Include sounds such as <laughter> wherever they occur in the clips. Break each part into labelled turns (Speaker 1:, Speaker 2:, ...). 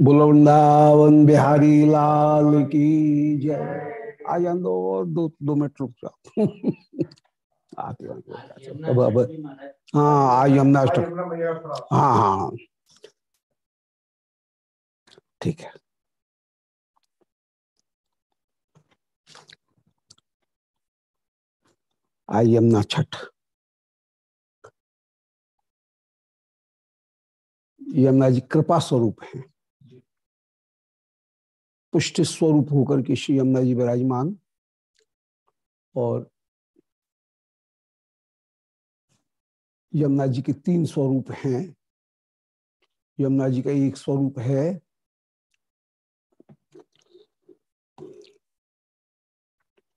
Speaker 1: बोलो वृंदावन बिहारी लाल की जय। आ जान दो और दो दो मिनट रुक जाओ। <laughs> अब अब हाँ आज यमुना अष्टक हाँ हाँ ठीक है। आज यमुना छठ यमुना जी कृपा स्वरूप है। पुष्टि स्वरूप होकर के श्री यमुना जी विराजमान। और यमुना जी के तीन स्वरूप हैं। यमुना जी का एक स्वरूप है।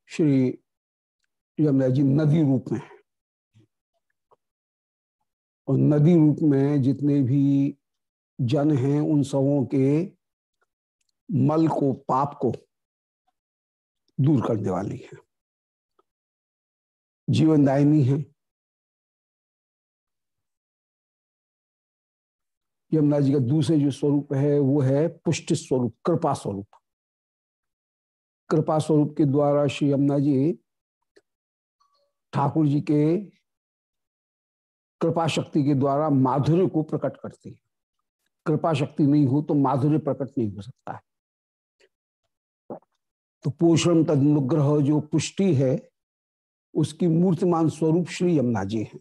Speaker 1: श्री यमुना जी नदी रूप में और नदी रूप में जितने भी जन हैं, उन सबों के मल को, पाप को दूर करने वाली है। जीवनदायिनी है। यमुना जी का दूसरे जो स्वरूप है, वो है पुष्टि स्वरूप, कृपा स्वरूप। कृपा स्वरूप के द्वारा श्री यमुना जी ठाकुर जी के कृपा शक्ति के द्वारा माधुर्य को प्रकट करती है। कृपा शक्ति नहीं हो तो माधुर्य प्रकट नहीं हो सकता है। तो पोषण तदनुग्रह जो पुष्टि है, उसकी मूर्तिमान स्वरूप श्री यमुना जी है।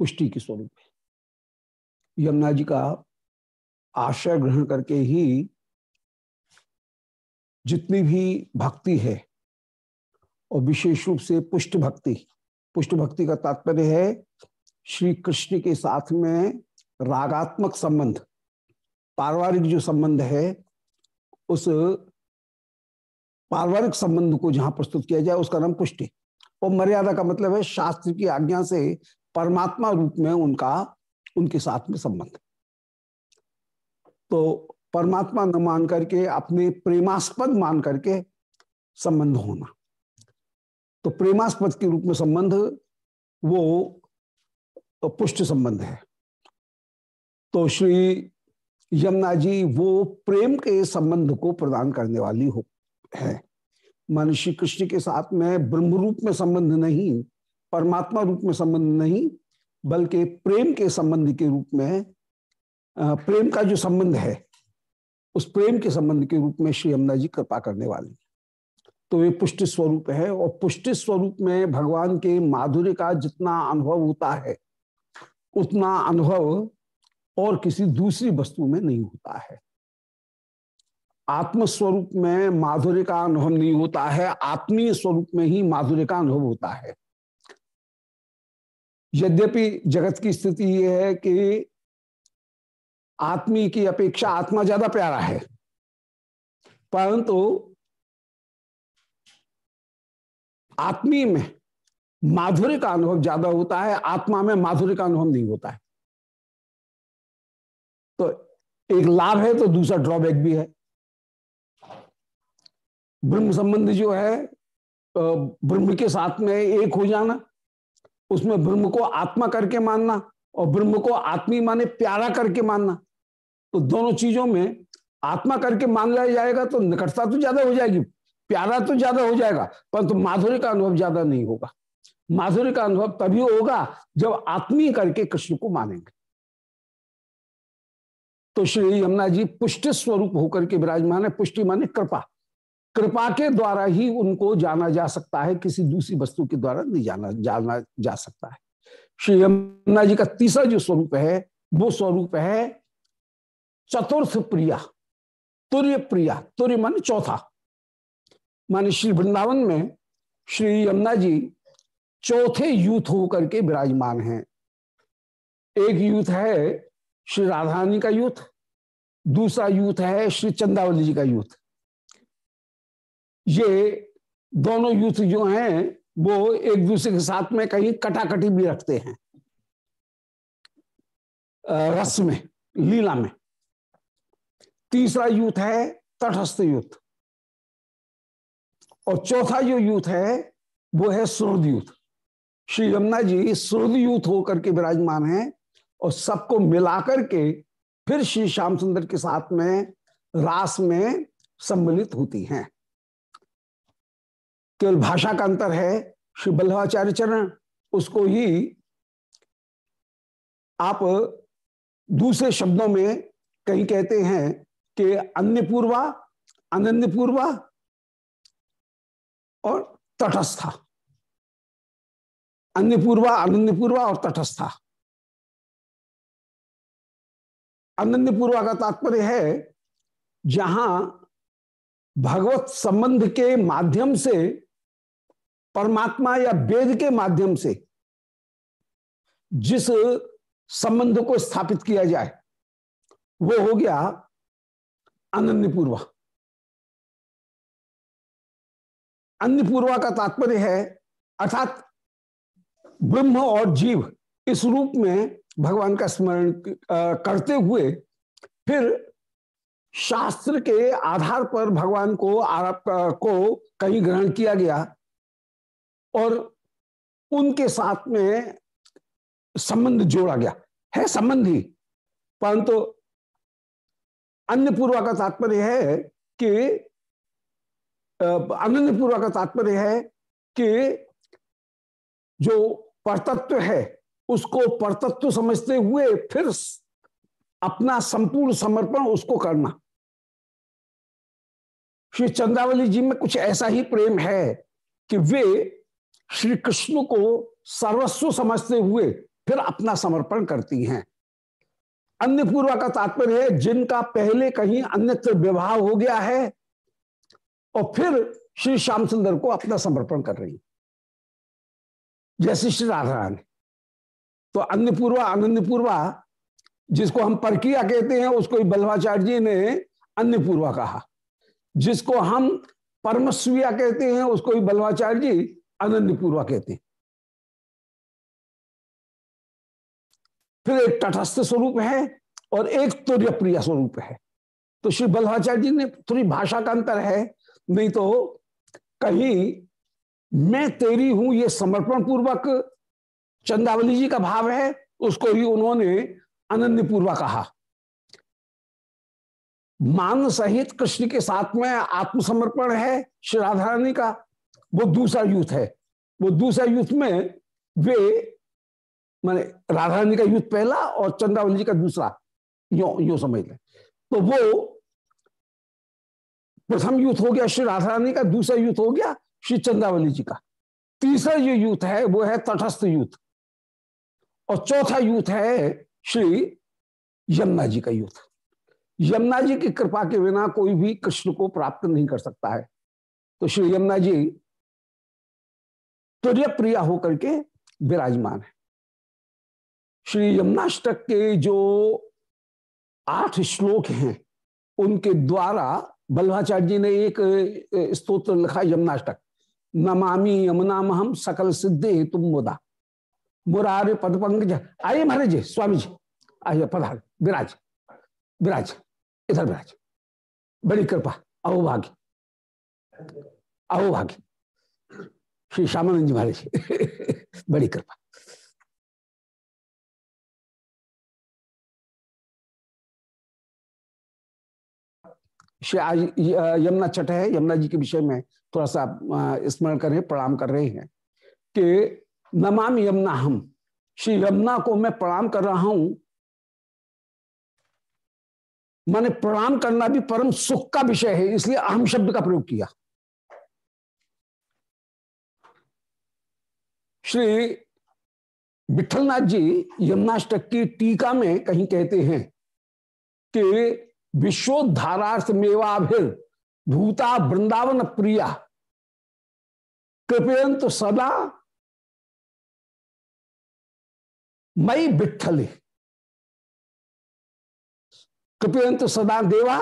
Speaker 1: पुष्टि के स्वरूप है यमुना जी का आश्रय ग्रहण करके ही जितनी भी भक्ति है, और विशेष रूप से पुष्ट भक्ति पुष्ट भक्ति का तात्पर्य है, श्री कृष्ण के साथ में रागात्मक संबंध, पारिवारिक जो संबंध है, उस पारिवारिक संबंध को जहाँ प्रस्तुत किया जाए, उसका नाम पुष्टि। और मर्यादा का मतलब है शास्त्र की आज्ञा से परमात्मा रूप में उनका, उनके साथ में संबंध। तो परमात्मा न मान करके, अपने प्रेमास्पद मान करके संबंध होना। तो प्रेमास्पद के रूप में संबंध, वो पुष्ट संबंध है। तो श्री यमुना जी, वो प्रेम के संबंध को प्रदान करने वाली हो है। मान श्री कृष्ण के साथ में ब्रह्म रूप में संबंध नहीं, परमात्मा रूप में संबंध नहीं, बल्कि प्रेम के संबंध के रूप में प्रेम का जो संबंध है, उस प्रेम के संबंध के रूप में श्री यमुना जी कृपा करने वाली तो वे पुष्टि स्वरूप है और पुष्टि स्वरूप में भगवान के माधुर्य का जितना अनुभव होता है, उतना अनुभव और किसी दूसरी वस्तु में नहीं होता है। आत्मस्वरूप में माधुर्य का अनुभव नहीं होता है, आत्मीय स्वरूप में ही माधुर्य का अनुभव होता है। यद्यपि जगत की स्थिति यह है कि आत्मी की अपेक्षा आत्मा ज़्यादा प्यारा है, परंतु आत्मीय में माधुर्य का अनुभव ज़्यादा होता है, आत्मा में माधुर्य का अनुभव नहीं होता है। तो एक लाभ है तो दूसरा ड्रॉबैक भी है। ब्रह्म संबंध जो है ब्रह्म के साथ में एक हो जाना, उसमें ब्रह्म को आत्मा करके मानना और ब्रह्म को आत्मी माने प्यारा करके मानना। तो दोनों चीज़ों में आत्मा करके मान लिया जाएगा तो निकटता तो ज़्यादा हो जाएगी, प्यारा तो ज़्यादा हो जाएगा, परंतु तो माधुर्य का अनुभव ज़्यादा नहीं होगा। माधुर्य का अनुभव तभी होगा जब आत्मीय करके कृष्ण को मानेंगे। तो श्री यमुना जी पुष्टि स्वरूप होकर के विराजमान है, पुष्टि माने कृपा। कृपा के द्वारा ही उनको जाना जा सकता है, किसी दूसरी वस्तु के द्वारा नहीं जाना जाना जा सकता है। श्री यमुना जी का तीसरा जो स्वरूप है, वो स्वरूप है चतुर्थ प्रिया, तुर्य प्रिया, तुर्य मान चौथा। मान श्री वृंदावन में श्री यमुना जी चौथे यूथ होकर के विराजमान हैं। एक यूथ है श्री राधारानी का यूथ, दूसरा यूथ है श्री चंदावली जी का यूथ। ये दोनों यूथ जो हैं, वो एक दूसरे के साथ में कहीं कटाकटी भी रखते हैं। रस में, लीला में। तीसरा यूथ है तटस्थ युद्ध। और चौथा जो यूथ है, वो है सुरद यूथ श्री यमुना जी सुरद यूथ होकर के विराजमान है और सबको मिलाकर के फिर श्री श्याम सुंदर के साथ में रास में सम्मिलित होती हैं। केवल भाषा का अंतर है, श्री बल्लभाचार्य चरण, उसको ही आप दूसरे शब्दों में कहीं कहते हैं कि अन्य पूर्वा अनन्य पूर्वा और तटस्था। अन्य पूर्वा अनन्य पूर्वा और तटस्था। अनन्य पूर्वा का तात्पर्य है, जहाँ भगवत संबंध के माध्यम से परमात्मा या वेद के माध्यम से जिस संबंध को स्थापित किया जाए, वो हो गया अनन्य पूर्वा अन्य पूर्वा का तात्पर्य है, अर्थात ब्रह्म और जीव इस रूप में भगवान का स्मरण करते हुए फिर शास्त्र के आधार पर भगवान को आरोप को कहीं ग्रहण किया गया। और उनके साथ में संबंध जोड़ा गया। है संबंध ही। परंतु अन्य पूर्वा का तात्पर्य है कि अनन्य पूर्वा का तात्पर्य है कि जो परतत्व है, उसको परतत्व समझते हुए फिर अपना संपूर्ण समर्पण उसको करना। श्री चंद्रावली जी में कुछ ऐसा ही प्रेम है कि वे श्री कृष्ण को सर्वस्व समझते हुए फिर अपना समर्पण करती हैं। अन्य पूर्वा का तात्पर्य है, जिनका पहले कहीं अन्यत्र विवाह हो गया है, और फिर श्री श्याम सुंदर को अपना समर्पण कर रही जैसे श्री राधा रानी। तो अन्य पूर्वा अनन्य पूर्वा, जिसको हम परकिया कहते हैं, उसको बल्लभाचार्य जी ने अन्य पूर्वा कहा। जिसको हम परमस्विया कहते हैं, उसको बल्लभाचार्य जी अनन्य पूर्वा कहते फिर एक तटस्थ स्वरूप है और एक तुर्य प्रिय स्वरूप है। तो श्री बल्लभाचार्य जी ने थोड़ी भाषा का अंतर है, नहीं तो कहीं मैं तेरी हूँ, ये समर्पण पूर्वक चंदावली जी का भाव है, उसको ही उन्होंने अनन्य पूर्वा कहा। मान सहित कृष्ण के साथ में आत्मसमर्पण है श्री राधा रानी का वो दूसरा युद्ध है। वो दूसरा युद्ध में वे माने राधा रानी का युद्ध पहला और चंद्रावली जी का दूसरा। यो यो समझ लें। तो वो प्रथम युद्ध हो गया श्री राधा का, दूसरा युद्ध हो गया श्री चंद्रावली जी का। तीसरा जो युद्ध है वो है तटस्थ युद्ध और चौथा युद्ध है श्री यमुना जी का युद्ध यमुना जी की कृपा के बिना कोई भी कृष्ण को प्राप्त नहीं कर सकता है। तो श्री यमुना जी तुर्य प्रिया होकर के विराजमान है। श्री यमुनाष्टक के जो आठ श्लोक हैं, उनके द्वारा बल्लाचार्य जी ने एक स्तोत्र लिखा यमुनाष्टक। नमामि यमुना महम सकल सिद्धे तुम मुदा। मुरारे पद पंकज, आइए महाराज जी, स्वामी जी, आइए पधार, विराज विराज, इधर विराज। बड़ी कृपा अहोभाग्य अहोभाग्य श्री श्यामानंद जी महाराज <laughs> बड़ी कृपा। श्री आज यमुना चट है, यमुना जी के विषय में थोड़ा सा स्मरण कर रहे हैं, प्रणाम कर रहे हैं कि नमाम यमुना हम श्री यमुना को मैं प्रणाम कर रहा हूँ। मैंने प्रणाम करना भी परम सुख का विषय है, इसलिए अहम शब्द का प्रयोग किया। श्री विठलनाथ जी यमुनाष्टक की टीका में कहीं कहते हैं कि विश्वोद्धारार्थ मेवाभिर भूता वृंदावन प्रिया। कृपयंत सदा मई बिठले कृपयंत सदा देवा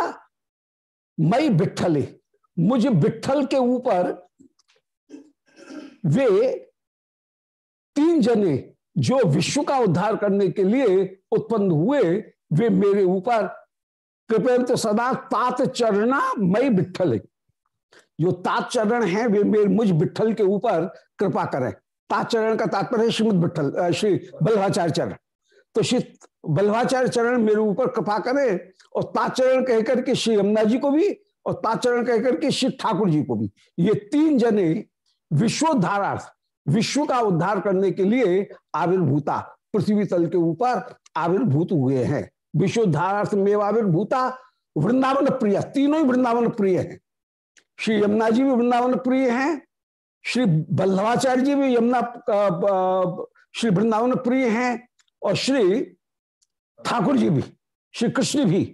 Speaker 1: मई बिठले मुझे बिठल के ऊपर वे तीन जने जो विश्व का उद्धार करने के लिए उत्पन्न हुए, वे मेरे ऊपर कृपयंत सदा तात चरणा मई बिठल जो तात चरण है, वे मेरे मुझ बिठल के ऊपर कृपा करें। तात चरण का तात्पर्य श्रीमद बिठल श्री बल्लाचार्य चरण। तो श्री बल्लभाचार्य चरण मेरे ऊपर कृपा करें और ताचरण कहकर के श्री यमुना जी को भी और ताचरण कहकर के श्री ठाकुर जी को भी। ये तीन जने विश्वोद्धारार्थ विश्व का उद्धार करने के लिए आविर्भूता, पृथ्वी तल के ऊपर आविर्भूत हुए हैं। विश्वोद्धारार्थ में आविर्भूता, वृंदावन प्रिय, तीनों ही वृंदावन प्रिय हैं। श्री यमुना जी भी वृंदावन प्रिय हैं, श्री बल्लभाचार्य जी भी यमुना श्री वृंदावन प्रिय हैं, और श्री ठाकुर जी भी, श्री कृष्ण भी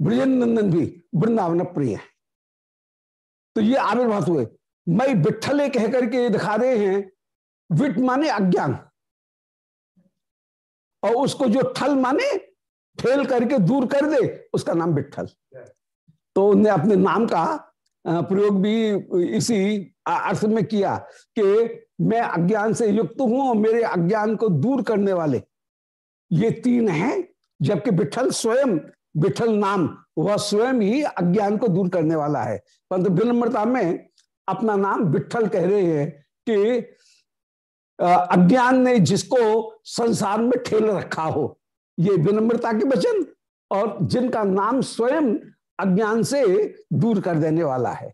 Speaker 1: ब्रजनंदन भी वृंदावन प्रिय है। तो ये आविर्भात हुए। मैं बिठले कह करके दिखा रहे हैं, विट माने अज्ञान। और उसको जो ठल माने फेल करके दूर कर दे, उसका नाम बिठल। तो उनने अपने नाम का प्रयोग भी इसी अर्थ में किया कि मैं अज्ञान से युक्त हूँ और मेरे अज्ञान को दूर करने वाले। ये तीन हैं, जबकि बिठल स्वयं, बिठल नाम, वह स्वयं ही अज्ञान को दूर करने वाला है। परंतु विनम्रता में अपना नाम बिठल कह रहे हैं कि अज्ञान ने जिसको संसार में ठेल रखा हो, ये विनम्रता के वचन और जिनका नाम स्वयं अज्ञान से दूर कर देने वाला है।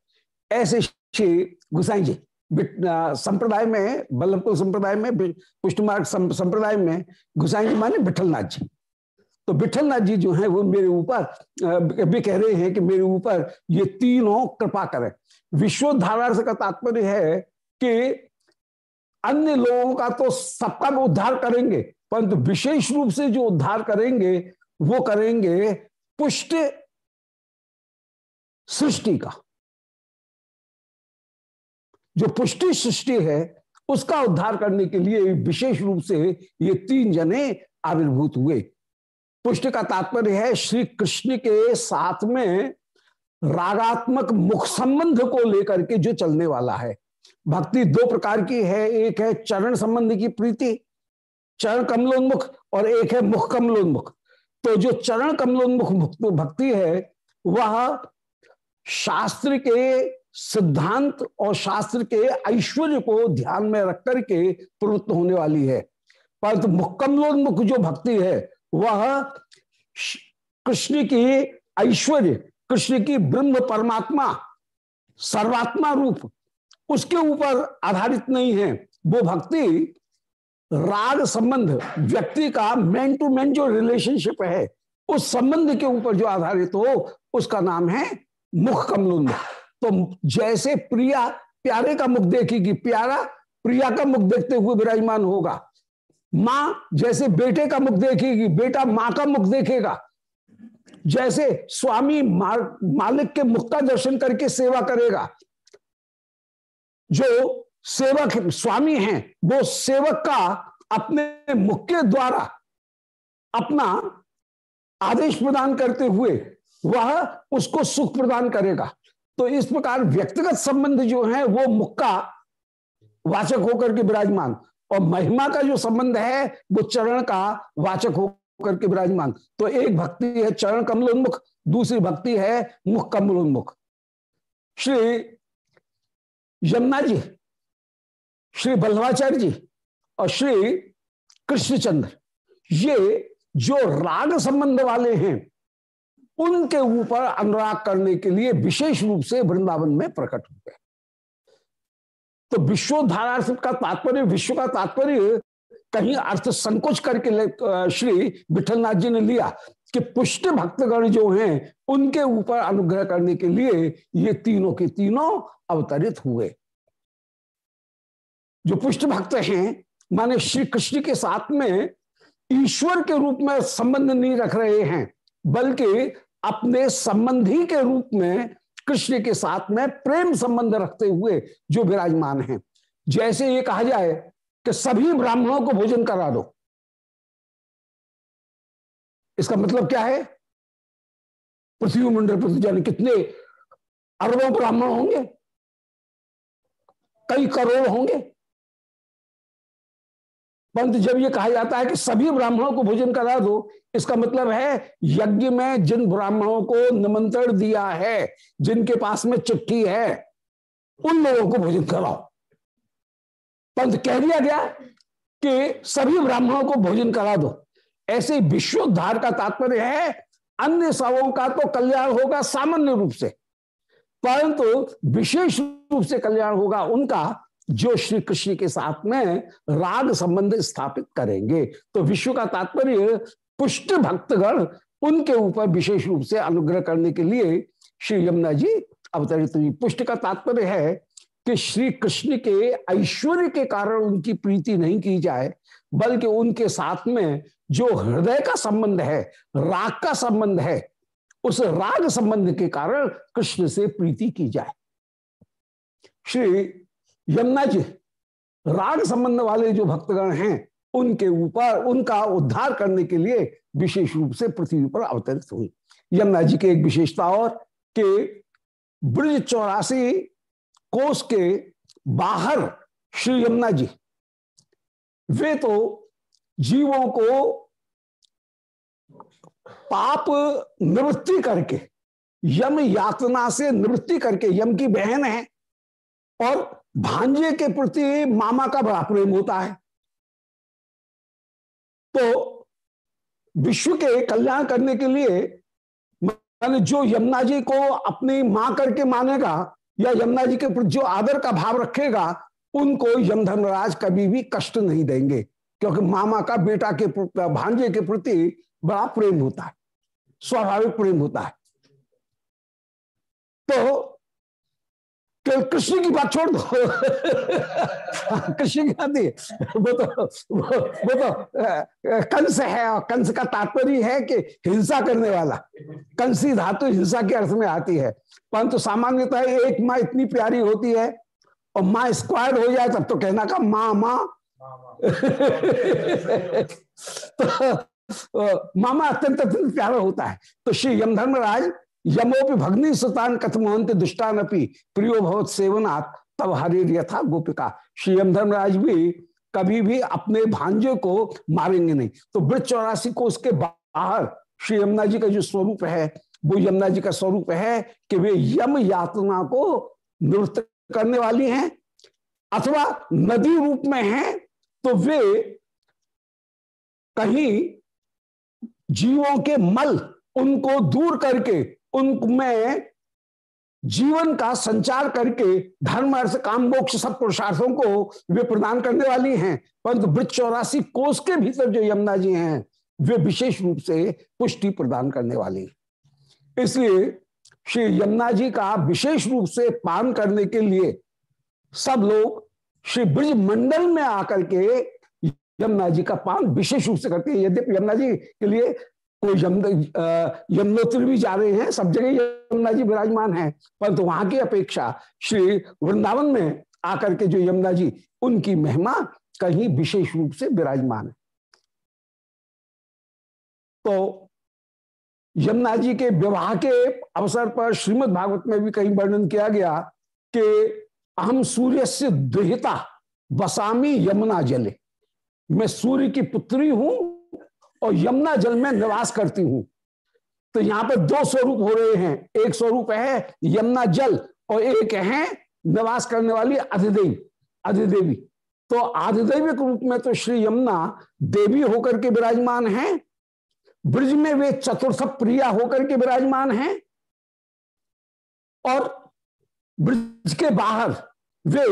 Speaker 1: ऐसे श्री गुसाई जी संप्रदाय में बल्लभपुर संप्रदाय में, पुष्टमार्ग संप्रदाय में गुसाई जी माने विठलनाथ जी। तो विठलनाथ जी जो है, वो मेरे ऊपर भी कह रहे हैं कि मेरे ऊपर ये तीनों कृपा करें। विश्वोद्धार का तात्पर्य है कि अन्य लोगों का तो सबका उद्धार करेंगे, परंतु विशेष रूप से जो उद्धार करेंगे, वो करेंगे पुष्ट सृष्टि का। जो पुष्टि सृष्टि है, उसका उद्धार करने के लिए विशेष रूप से ये तीन जने आविर्भूत हुए। पुष्ट का तात्पर्य है, श्री कृष्ण के साथ में रागात्मक मुख संबंध को लेकर के जो चलने वाला है। भक्ति दो प्रकार की है, एक है चरण संबंध की प्रीति, चरण कमलोन्मुख और एक है मुख कमलोन्मुख। तो जो चरण कमलोन्मुख भक्ति है, वह शास्त्र के सिद्धांत और शास्त्र के ऐश्वर्य को ध्यान में रख करके प्रवृत्त होने वाली है। परंतु मुख कमलोन्मुख जो भक्ति है वह कृष्ण की ऐश्वर्य, कृष्ण की ब्रह्म परमात्मा, सर्वात्मा रूप, उसके ऊपर आधारित नहीं है। वो भक्ति राग संबंध, व्यक्ति का मैन टू मैन जो रिलेशनशिप है, उस संबंध के ऊपर जो आधारित हो, उसका नाम है मुख कमलोन्मुख तो जैसे प्रिया, प्यारे का मुख देखेगी, प्यारा, प्रिया का मुख देखते हुए विराजमान होगा। माँ जैसे बेटे का मुख देखेगी, बेटा माँ का मुख देखेगा। जैसे स्वामी मालिक के मुख का दर्शन करके सेवा करेगा। जो सेवक, स्वामी हैं, वो सेवक का अपने मुख के द्वारा अपना आदेश प्रदान करते हुए वह उसको सुख प्रदान करेगा। तो इस प्रकार व्यक्तिगत संबंध जो है, वो मुख का वाचक होकर के विराजमान। और महिमा का जो संबंध है, वो चरण का वाचक होकर के विराजमान। तो एक भक्ति है चरण कमलोन्मुख, दूसरी भक्ति है मुख कमलोन्मुख। श्री यमुना जी, श्री बल्लभाचार्य जी और श्री कृष्णचंद्र, ये जो राग संबंध वाले हैं, उनके ऊपर अनुराग करने के लिए विशेष रूप से वृंदावन में प्रकट हुए। तो विश्वोद्धारा का तात्पर्य, विश्व का तात्पर्य कहीं अर्थ संकोच करके श्री विठलनाथ जी ने लिया कि पुष्ट भक्तगण जो हैं, उनके ऊपर अनुग्रह करने के लिए ये तीनों के तीनों अवतरित हुए। जो पुष्ट भक्त हैं, माने श्री कृष्ण के साथ में ईश्वर के रूप में संबंध नहीं रख रहे हैं, बल्कि अपने संबंधी के रूप में कृष्ण के साथ में प्रेम संबंध रखते हुए जो विराजमान है। जैसे ये कहा जाए कि सभी ब्राह्मणों को भोजन करा दो। इसका मतलब क्या है? पृथ्वी मंडल पृथ्वी जाने कितने अरबों ब्राह्मण होंगे? कई करोड़ होंगे? परंतु जब ये कहा जाता है कि सभी ब्राह्मणों को भोजन करा दो, इसका मतलब है यज्ञ में जिन ब्राह्मणों को निमंत्रण दिया है, जिनके पास में चिट्ठी है, उन लोगों को भोजन कराओ। परंतु कह दिया गया कि सभी ब्राह्मणों को भोजन करा दो। ऐसे विश्वोद्धार का तात्पर्य है, अन्य सबों का तो कल्याण होगा सामान्य रूप से, परंतु विशेष रूप से कल्याण होगा उनका जो श्री कृष्ण के साथ में राग संबंध स्थापित करेंगे। तो विश्व का तात्पर्य, पुष्ट भक्तगण उनके ऊपर विशेष रूप से अनुग्रह करने के लिए श्री यमुना जी, अवतरित हुई। पुष्ट का तात्पर्य है कि श्री कृष्ण के ऐश्वर्य के कारण उनकी प्रीति नहीं की जाए, बल्कि उनके साथ में जो हृदय का संबंध है, राग का संबंध है, उस राग संबंध के कारण कृष्ण से प्रीति की जाए। श्री यमुना जी, राग संबंध वाले जो भक्तगण हैं, उनके ऊपर, उनका उद्धार करने के लिए विशेष रूप से पृथ्वी पर अवतरित हुई। यमुना जी की एक विशेषता और कि ब्रज चौरासी कोष के बाहर श्री यमुना जी, वे तो जीवों को पाप निवृत्ति करके, यम यातना से निवृत्ति करके यम की बहन है और भांजे के प्रति मामा का बड़ा प्रेम होता है। तो विश्व के कल्याण करने के लिए माने जो यमुना जी को अपनी माँ करके मानेगा या यमुना जी के प्रति जो आदर का भाव रखेगा, उनको यम धर्मराज कभी भी कष्ट नहीं देंगे, क्योंकि मामा का बेटा के भांजे के प्रति बड़ा प्रेम होता है, स्वाभाविक प्रेम होता है। तो कृष्ण की बात छोड़ दो। कृष्ण की बात वो तो वो, वो तो कंस है और कंस का तात्पर्य है कि हिंसा करने वाला। कंसी धातु हिंसा के अर्थ में आती है। परंतु सामान्यतः एक माँ इतनी प्यारी होती है और माँ स्क्वायर हो जाए तब तो कहना का माँ माँ। तो मामा अत्यंत अत्यंत प्यारा होता है। तो श्री यमधर्मराज यमोपि भग्नि सुतान कथमोहंत दुष्टान अपनी प्रियो भवत सेवनाथ तब हरिर यथा गोपिका। श्री यमधर्मराज भी कभी भी अपने भांजे को मारेंगे नहीं। तो वृक्ष चौरासी को उसके बाहर श्री यमुना जी का जो स्वरूप है, वो यमुना जी का स्वरूप है कि वे यम यातना को निवृत्त करने वाली हैं, अथवा नदी रूप में हैं तो वे कहीं जीवों के मल उनको दूर करके उनमें जीवन का संचार करके धर्म, अर्थ, काम, मोक्ष सब पुरुषार्थों को वे प्रदान करने वाली हैं। परंतु वृक्ष चौरासी कोष के भीतर जो यमुना जी हैं, वे विशेष रूप से पुष्टि प्रदान करने वाली। इसलिए श्री यमुना जी का विशेष रूप से पान करने के लिए सब लोग श्री ब्रज मंडल में आकर के यमुना जी का पान विशेष रूप से करते हैं। यद्यपि यमुना जी के लिए कोई यम यमुनोत्र भी जा रहे हैं, सब जगह यमुना जी विराजमान है, परंतु तो वहाँ की अपेक्षा श्री वृंदावन में आकर के जो यमुना जी, उनकी महिमा कहीं विशेष रूप से विराजमान है। तो यमुना जी के विवाह के अवसर पर श्रीमद् भागवत में भी कहीं वर्णन किया गया कि अहम सूर्य से दुहिता बसामी यमुना जले। मैं सूर्य की पुत्री हूँ और यमुना जल में निवास करती हूँ। तो यहाँ पर दो स्वरूप हो रहे हैं। एक स्वरूप है यमुना जल और एक है निवास करने वाली अधिदेवी अधिदेवी तो आधिदेविक रूप में तो श्री यमुना देवी होकर के विराजमान है। ब्रज में वे चतुर्थ प्रिया होकर के विराजमान हैं। और ब्रज के बाहर वे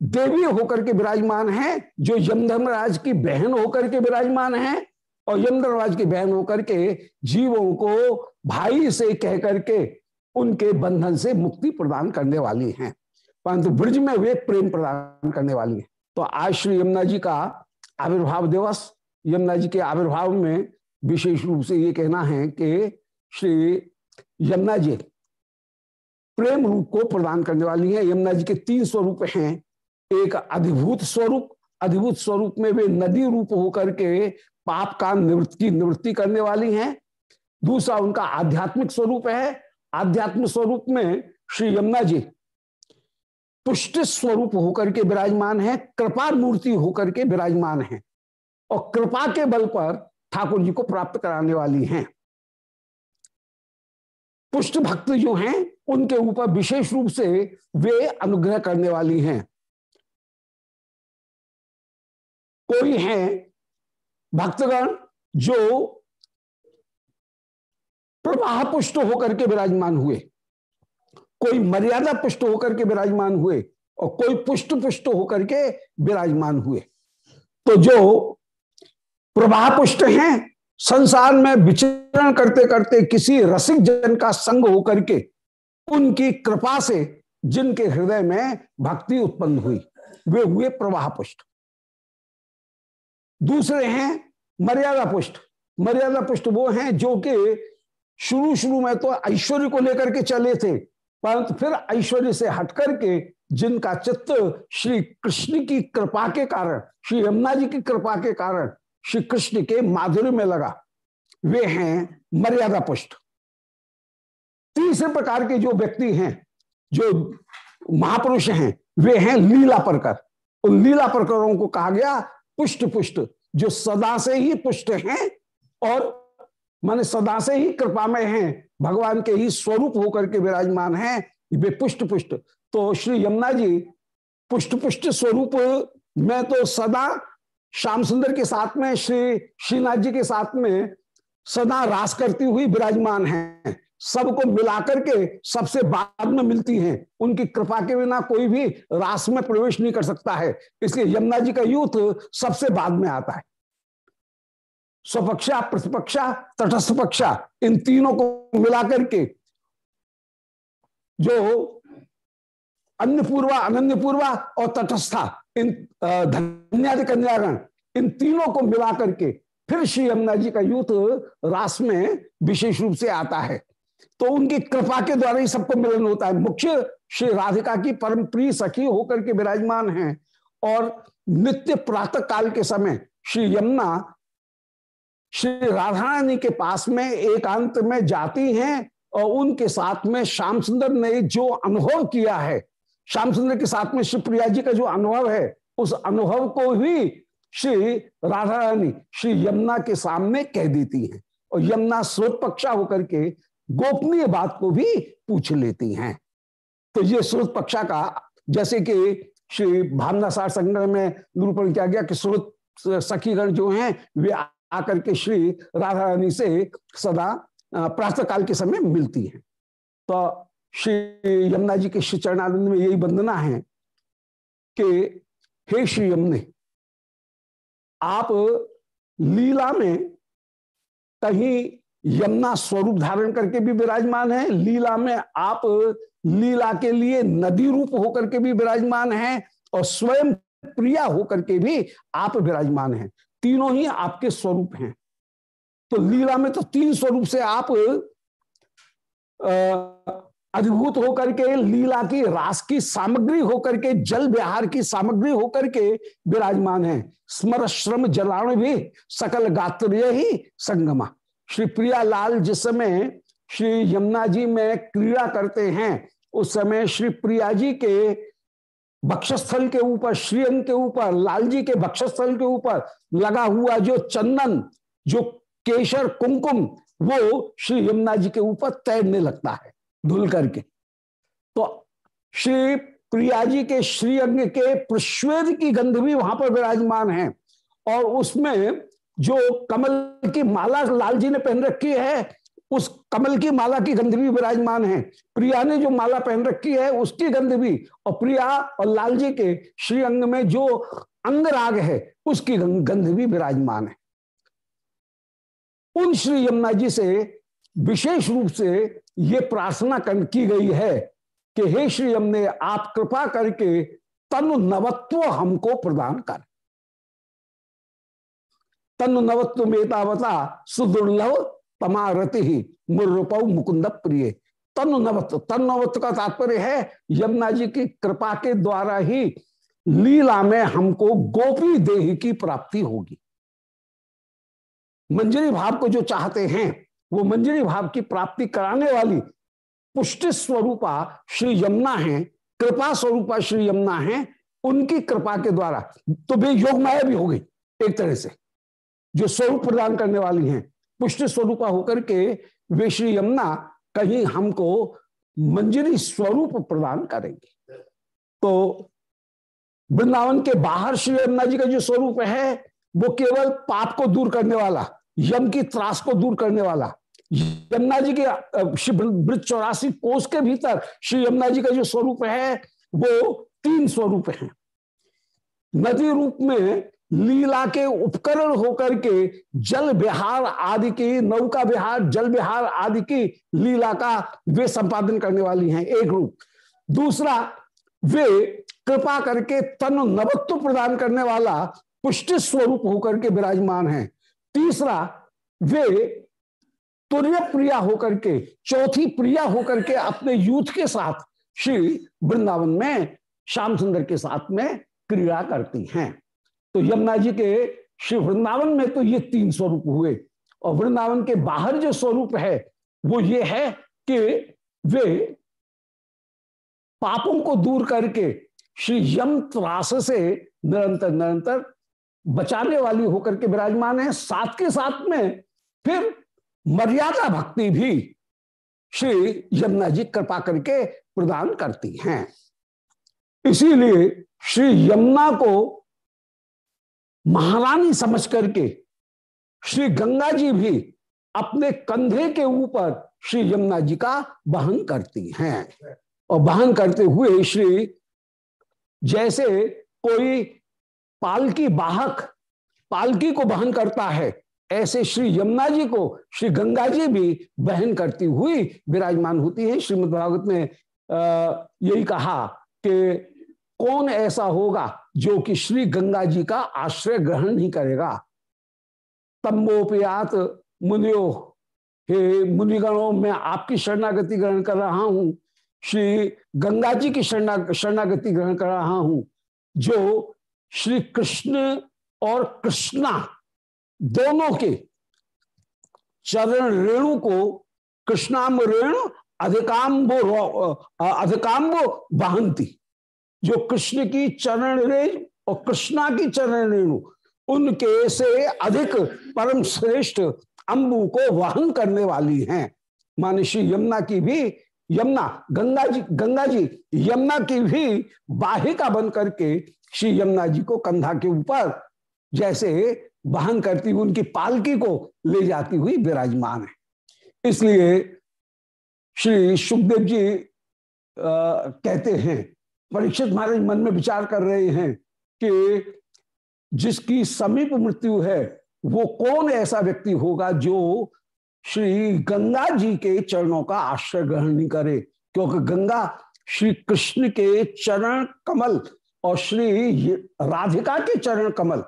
Speaker 1: देवी होकर के विराजमान हैं, जो यमधर्मराज की बहन होकर के विराजमान हैं। और यमधर्मराज की बहन होकर के जीवों को भाई से कह करके उनके बंधन से मुक्ति प्रदान करने वाली हैं। परंतु ब्रज में वे प्रेम प्रदान करने वाली हैं। तो आज श्री यमुना जी का आविर्भाव दिवस, यमुना जी के आविर्भाव में विशेष रूप से ये कहना है कि श्री यमुना जी प्रेम रूप को प्रदान करने वाली है। यमुना जी के तीन स्वरूप हैं। एक अधिभूत स्वरूप अधिभूत स्वरूप में वे नदी रूप होकर के पाप का निवृत्ति निवृत्ति करने वाली हैं। दूसरा उनका आध्यात्मिक स्वरूप है। आध्यात्मिक स्वरूप में श्री यमुना जी पुष्ट स्वरूप होकर के विराजमान है कृपा मूर्ति होकर के विराजमान है और कृपा के बल पर ठाकुर जी को प्राप्त कराने वाली हैं। पुष्ट भक्त जो हैं, उनके ऊपर विशेष रूप से वे अनुग्रह करने वाली हैं। कोई हैं भक्तगण जो प्रवाह पुष्ट होकर के विराजमान हुए, कोई मर्यादा पुष्ट होकर के विराजमान हुए और कोई पुष्ट पुष्ट होकर के विराजमान हुए। तो जो प्रवाह पुष्ट हैं, संसार में विचरण करते करते किसी रसिक जन का संग होकर के उनकी कृपा से जिनके हृदय में भक्ति उत्पन्न हुई, वे हुए प्रवाह पुष्ट दूसरे हैं मर्यादा पुष्ट। मर्यादा पुष्ट वो हैं जो कि शुरू शुरू में तो ऐश्वर्य को लेकर के चले थे, परंतु फिर ऐश्वर्य से हट करके जिनका चित्त श्री कृष्ण की कृपा के कारण, श्री यमुना जी की कृपा के कारण श्री कृष्ण के माधुर्य में लगा, वे हैं मर्यादा पुष्ट। तीसरे प्रकार के जो व्यक्ति हैं, जो महापुरुष हैं, वे हैं लीला परकर। उन लीला परकरों को कहा गया पुष्ट पुष्ट, जो सदा से ही पुष्ट हैं और माने सदा से ही कृपा में हैं, भगवान के ही स्वरूप होकर के विराजमान हैं, वे पुष्ट पुष्ट। तो श्री यमुना जी, पुष्ट पुष्ट स्वरूप, में तो सदा श्याम सुंदर के साथ में, श्री श्रीनाथ जी के साथ में सदा रास करती हुई विराजमान है। सबको मिलाकर के सबसे बाद में मिलती हैं। उनकी कृपा के बिना कोई भी रास में प्रवेश नहीं कर सकता है। इसलिए यमुना जी का यूथ सबसे बाद में आता है। स्वपक्षा, प्रतिपक्षा तटस्थ पक्षा इन तीनों को मिलाकर के जो अन्य पूर्वा अनन्य पूर्वा और तटस्था, इन धन्यादि कन्यागण, इन तीनों को मिला करके फिर श्री यमुना जी का यूथ रास में विशेष रूप से आता है। तो उनकी कृपा के द्वारा ही सबको मिलन होता है। मुख्य श्री राधिका की परम प्रिय सखी होकर के विराजमान हैं और नित्य प्रातः काल के समय श्री यमुना श्री राधा रानी के पास में एकांत में जाती हैं और उनके साथ में श्याम सुंदर ने जो अनुभव किया है, श्याम सुंदर के साथ में श्री प्रिया जी का जो अनुभव है, उस अनुभव को ही श्री राधा रानी श्री यमुना के सामने कह देती है। और यमुना स्रोत पक्षा होकर के गोपनीय बात को भी पूछ लेती हैं। तो ये स्रोत पक्षा का, जैसे कि श्री भावना सार संग्रह में निरूपण किया गया कि स्रोत सखीगण जो हैं, वे आकर के श्री राधा रानी से सदा प्रातः काल के समय मिलती हैं। तो श्री यमुना जी के श्री चरणानंद में यही वंदना है कि हे श्री यमुने, आप लीला में कहीं यमुना स्वरूप धारण करके भी विराजमान है। लीला में आप लीला के लिए नदी रूप होकर के भी विराजमान हैं और स्वयं प्रिया होकर के भी आप विराजमान हैं। तीनों ही आपके स्वरूप हैं। तो लीला में तो तीन स्वरूप से आप अधिभूत होकर के लीला की रास की सामग्री होकर के, जल विहार की सामग्री होकर के विराजमान है। स्मर श्रम जलाण भी सकल गात्र ही संगमा। श्री प्रिया लाल जिस समय श्री यमुना जी में क्रीड़ा करते हैं, उस समय श्री प्रिया जी के बक्षस्थल के ऊपर श्रीअंग के ऊपर, लाल जी के बक्षस्थल के ऊपर लगा हुआ जो चंदन, जो केशर कुमकुम, वो श्री यमुना जी के ऊपर तैरने लगता है, धुल करके। तो श्री प्रिया जी के श्रीअंग के प्रश्वेद की गंध भी वहाँ पर विराजमान है और उसमें जो कमल की माला लाल जी ने पहन रखी है, उस कमल की माला की गंध भी विराजमान है। प्रिया ने जो माला पहन रखी है, उसकी गंध भी। और प्रिया और लाल जी के श्री अंग में जो अंग राग है, उसकी गंध भी विराजमान है। उन श्री यमुना जी से विशेष रूप से ये प्रार्थना की गई है कि हे श्री यमुने, आप कृपा करके तनु नवत्व हमको प्रदान कर। तनु नवत्व मेतावता सुदुर्लभ तमारति ही मुर्रूप मुकुंद प्रिय। तनु नवत्व तन नवत्व का तात्पर्य है, यमुना जी की कृपा के द्वारा ही लीला में हमको गोपी देह की प्राप्ति होगी। मंजरी भाव को जो चाहते हैं, वो मंजरी भाव की प्राप्ति कराने वाली पुष्टि स्वरूपा श्री यमुना है, कृपा स्वरूपा श्री यमुना है, उनकी कृपा के द्वारा। तो वे योग माया भी हो गई, एक तरह से। जो स्वरूप प्रदान करने वाली हैं, पुष्ट स्वरूपा होकर के वे श्री यमुना कहीं हमको मंजरी स्वरूप प्रदान करेंगे। तो वृंदावन के बाहर श्री यमुना जी का जो स्वरूप है, वो केवल पाप को दूर करने वाला, यम की त्रास को दूर करने वाला, यमुना जी के वृद्ध चौरासी कोष के भीतर श्री यमुना जी का जो स्वरूप है, वो तीन स्वरूप है। नदी रूप में लीला के उपकरण होकर के जल विहार आदि की, नौका विहार, जल विहार आदि की लीला का वे संपादन करने वाली हैं, एक रूप। दूसरा, वे कृपा करके तन नवत्व प्रदान करने वाला पुष्टि स्वरूप होकर के विराजमान है। तीसरा, वे तुर्य प्रिया होकर के, चौथी प्रिया होकर के अपने यूथ के साथ श्री वृंदावन में, श्याम सुंदर के साथ में क्रीड़ा करती हैं। तो यमुना जी के श्री वृंदावन में तो ये तीन स्वरूप हुए। और वृंदावन के बाहर जो स्वरूप है, वो ये है कि वे पापों को दूर करके श्री यम त्रास से निरंतर निरंतर बचाने वाली होकर के विराजमान है। साथ के साथ में फिर मर्यादा भक्ति भी श्री यमुना जी कृपा करके प्रदान करती हैं। इसीलिए श्री यमुना को महारानी समझ करके श्री गंगा जी भी अपने कंधे के ऊपर श्री यमुना जी का वहन करती हैं। और वहन करते हुए श्री जैसे कोई पालकी बाहक पालकी को वहन करता है, ऐसे श्री यमुना जी को श्री गंगा जी भी बहन करती हुई विराजमान होती है। श्रीमद भागवत ने यही कहा कि कौन ऐसा होगा जो कि श्री गंगा जी का आश्रय ग्रहण नहीं करेगा। तम्बोपयात मुनियो, हे मुनिगणों, मैं आपकी शरणागति ग्रहण कर रहा हूँ। श्री गंगा जी की शरणा, शरणागति ग्रहण कर रहा हूँ, जो श्री कृष्ण और कृष्णा दोनों के चरण रेणु को, कृष्णाम रेणु, अधिकाम्बो अधिकाम्बो बहंती जो कृष्ण की चरण रेणु और कृष्णा की चरण रेणु उनके से अधिक परम श्रेष्ठ अंबु को वहन करने वाली हैं। माने श्री यमुना की भी यमुना गंगा जी गंगा जी यमुना की भी बाहिका बन करके श्री यमुना जी को कंधा के ऊपर जैसे वहन करती हुई उनकी पालकी को ले जाती हुई विराजमान है। इसलिए श्री सुखदेव जी आ, कहते हैं परीक्षित महाराज मन में विचार कर रहे हैं कि जिसकी समीप मृत्यु है, वो कौन ऐसा व्यक्ति होगा जो श्री गंगा जी के चरणों का आश्रय ग्रहण नहीं करे? क्योंकि गंगा श्री कृष्ण के चरण कमल और श्री राधिका के चरण कमल,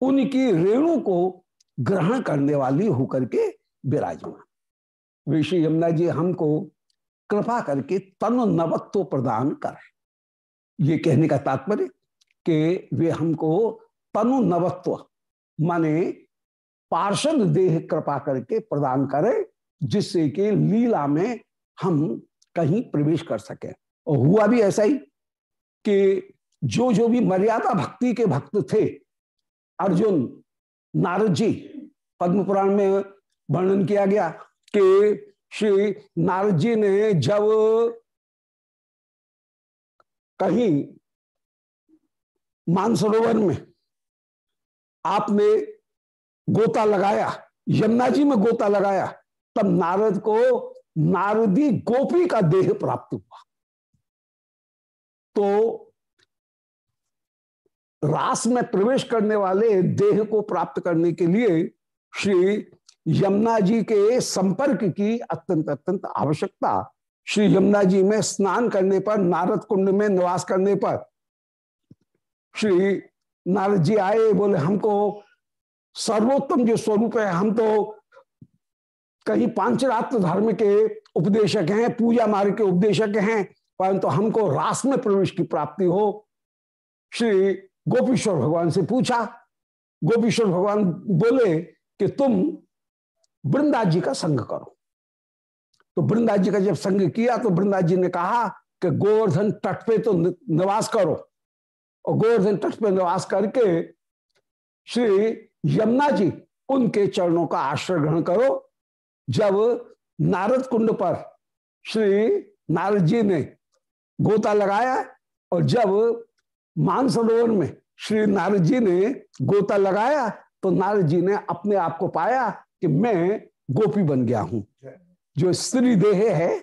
Speaker 1: उनकी रेणु को ग्रहण करने वाली होकर के विराजमान। ऋषि यमुना जी हमको कृपा करके तन नवत्व प्रदान करें। ये कहने का तात्पर्य कि वे हमको तनु नवत्व, माने पार्षद देह कृपा करके प्रदान करें, जिससे कि लीला में हम कहीं प्रवेश कर सके। और हुआ भी ऐसा ही कि जो जो भी मर्यादा भक्ति के भक्त थे, अर्जुन, नारद जी, पद्म पुराण में वर्णन किया गया कि श्री नारद जी ने जब कहीं मानसरोवर में आपने गोता लगाया, यमुना जी में गोता लगाया, तब नारद को नारदी गोपी का देह प्राप्त हुआ। तो रास में प्रवेश करने वाले देह को प्राप्त करने के लिए श्री यमुना जी के संपर्क की अत्यंत अत्यंत आवश्यकता श्री यमुना जी में स्नान करने पर, नारद कुंड में निवास करने पर, श्री नारद जी आए, बोले, हमको सर्वोत्तम जो स्वरूप है, हम तो कहीं पांचरात्र धर्म के उपदेशक हैं, पूजा मार्ग के उपदेशक हैं, परंतु तो हमको रास में प्रवेश की प्राप्ति हो। श्री गोपीश्वर भगवान से पूछा। गोपीश्वर भगवान बोले कि, तुम वृंदा जी का संग करो। तो वृंदा जी का जब संग किया तो वृंदा जी ने कहा कि गोवर्धन तट पे तो निवास करो। और गोवर्धन तट पे निवास करके श्री यमुना जी उनके चरणों का आश्रय ग्रहण करो। जब नारद कुंड पर श्री नारद जी ने गोता लगाया और जब मानसरोवर में श्री नारद जी ने गोता लगाया तो नारद जी ने अपने आप को पाया कि मैं गोपी बन गया हूँ। जो स्त्री देह है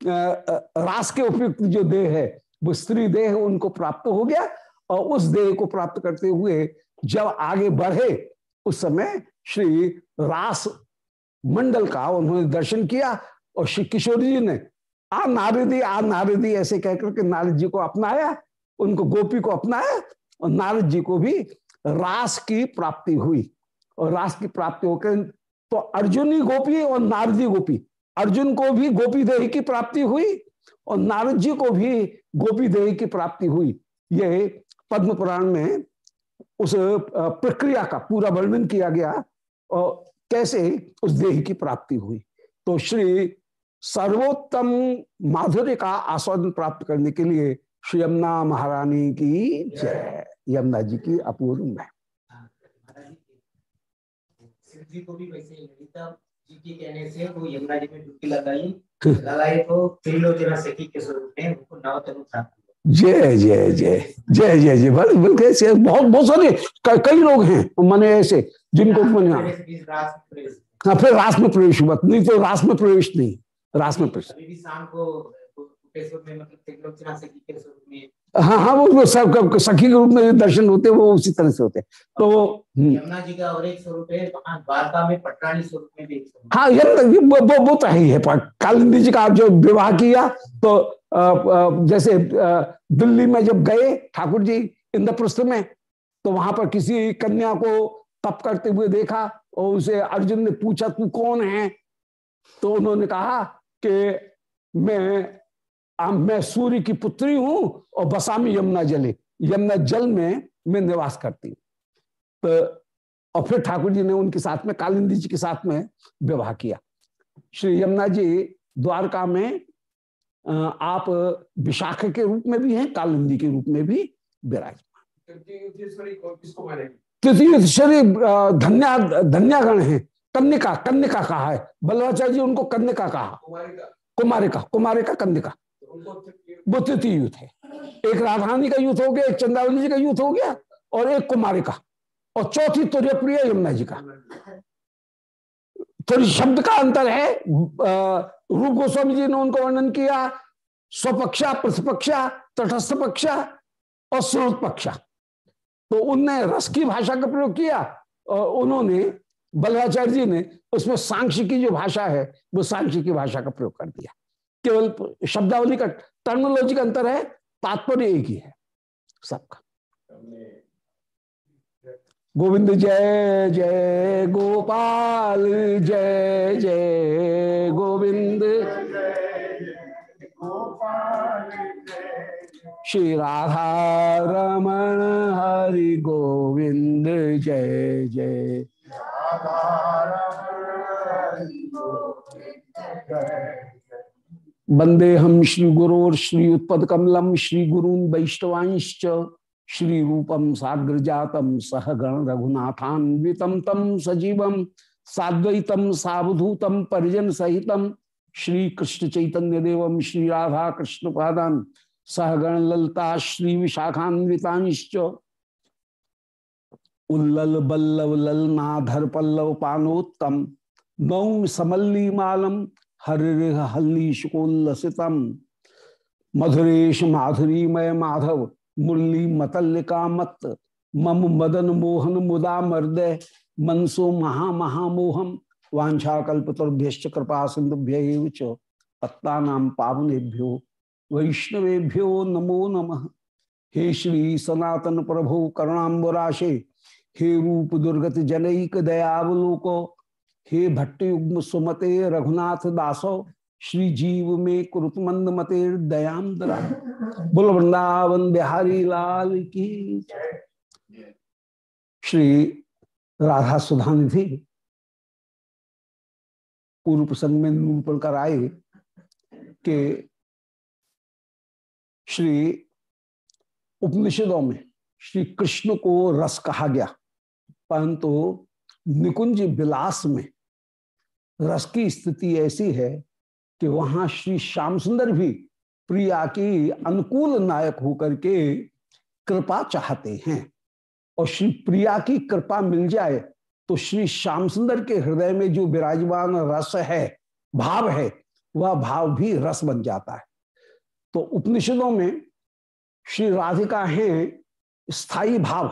Speaker 1: रास के उपयुक्त जो देह है, वो स्त्री देह उनको प्राप्त हो गया और उस देह को प्राप्त करते हुए जब आगे बढ़े, उस समय श्री रास मंडल का उन्होंने दर्शन किया और श्री किशोर जी ने, आ नारदी आ नारदी, ऐसे कहकर के नारद जी को अपनाया, उनको गोपी को अपनाया और नारद जी को भी रास की प्राप्ति हुई। और रास की प्राप्ति होकर तो अर्जुनी गोपी और नारदी गोपी। अर्जुन को भी गोपी देह की प्राप्ति हुई और नारद जी को भी गोपी देह की प्राप्ति हुई। ये पद्म पुराण में उस प्रक्रिया का पूरा वर्णन किया गया और कैसे उस देह की प्राप्ति हुई। तो श्री सर्वोत्तम माधुर्य का आस्वादन प्राप्त करने के लिए श्री यमुना महारानी की जय। यमुना जी की अपूर्व में। को कहने से वो यमुना जी में डुबकी लगाई लगाई तो त्रिलोचना सखी के स्वरूप में उनको नव तनु प्राप्त जय जय जय जय जय जय। बिल्कुल बहुत बहुत सारे कई लोग हैं मैंने ऐसे जिनको मैंने हाँ फिर रास में प्रवेश हुआ नहीं तो रास में प्रवेश नहीं रास में प्रवेश। शाम को हाँ हाँ वो सब सखी के रूप में जो दर्शन होते हैं वो उसी तरह से होते हैं। तो हम्म। यमुना जी का और एक स्वरूप है द्वारका में पटरानी स्वरूप में भी हाँ। वो, वो, वो तो है ही है कालिंदी जी का आप जो विवाह किया तो जैसे दिल्ली में जब गए ठाकुर जी इंद्रप्रस्थ में तो वहाँ पर किसी कन्या को तप करते हुए देखा और उसे अर्जुन ने पूछा तू कौन है? तो उन्होंने कहा कि मैं मैं सूर्य की पुत्री हूँ और बसामी यमुना जले। यमुना जल में मैं निवास करती हूँ। तो और फिर ठाकुर जी ने उनके साथ में, कालिंदी जी के साथ में विवाह किया। श्री यमुना जी द्वारका में आप विशाख के रूप में भी हैं, कालिंदी के रूप में भी विराजमान। तृतीय धन्या धन्यागण है। कन्या कन्या कहा है। बल्लभाचार्य जी उनको कन्या कहा। कुमारिका। कुमारिका कन्या वो तृतीय युद्ध है। एक राधानी का युद्ध हो गया, एक चंद्रावली जी का युद्ध हो गया और एक कुमारी का। और चौथी तुर्य प्रिय यमुना जी का। थोड़ी शब्द का अंतर है। रूप गोस्वामी जी ने उनको वर्णन किया, स्वपक्षा, प्रतिपक्षा तटस्थ पक्षा और स्रोत पक्षा तो उनने रस की भाषा का प्रयोग किया और उन्होंने, बल्लाचार्य जी ने उसमें सांख्य की जो भाषा है, वो सांख्य की भाषा का प्रयोग कर दिया। केवल शब्दावली का टर्मोलॉजी का अंतर है, तात्पर्य एक ही है, सबका। गोविंद जय जय गोपाल, जय जय गोविंद। श्री राधा रमण हरि गोविंद, जय जय। वंदे हम श्री गुरोर श्री उत्पद कमलम श्री गुरून वैष्णवांश्च श्री रूपम साग्र जातम सहगण रघुनाथान्वितम तम सजीवम साद्वैतम सावधूतम परिजन सहितम श्री कृष्ण चैतन्य देवम श्री राधा कृष्ण पादान सहगण ललता श्री विशाखान्विताश्च उल्लल बल्लव ललनाधर पल्लव पानोत्तम नौम समल्ली मालम हरिह मधुरेश माधुरीमय माधव मुरली मतल्लिका मत मम मदन मोहन मुदा मर्दय मनसो महा महामोहम वाछा कृपा सिंधुभ्य पत्ता पावनेभ्यो, वैष्णवेभ्यो नमो नमः। हे श्री सनातन प्रभु करुणाबराशे हे रूप दुर्गत जनक दयावलोको हे भट्टयुग्म सुमते रघुनाथ दासो, श्री जीव में कुरुतमंद मते दयाम दरा। बुल वृंदावन बिहारी लाल की श्री राधा सुधा निधि पूर्व प्रसंग में निरूपण आए कि श्री उपनिषदों में श्री कृष्ण को रस कहा गया। परंतु निकुंज विलास में रस की स्थिति ऐसी है कि वहाँ श्री श्याम सुंदर भी प्रिया की अनुकूल नायक होकर के कृपा चाहते हैं। और श्री प्रिया की कृपा मिल जाए तो श्री श्याम सुंदर के हृदय में जो विराजमान रस है, भाव है, वह भाव भी रस बन जाता है। तो उपनिषदों में श्री राधिका है स्थायी भाव।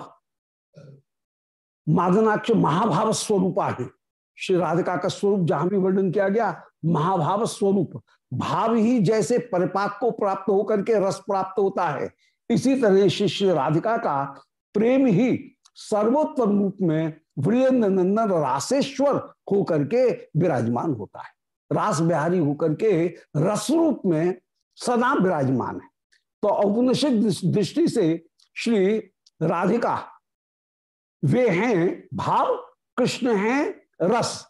Speaker 1: मादनाक्ष महाभाव स्वरूपा है श्री राधिका का स्वरूप जहाँ भी वर्णन किया गया महाभाव स्वरूप भाव ही जैसे परिपाक को प्राप्त होकर के रस प्राप्त होता है. इसी तरह श्री श्री राधिका का प्रेम ही सर्वोत्तम रूप में वीरेंद्र नंदन रासेश्वर होकर के विराजमान होता है. रास बिहारी होकर के रस रूप में सदा विराजमान है. तो औपनिषिक दृष्टि से श्री राधिका वे हैं भाव, कृष्ण हैं रस।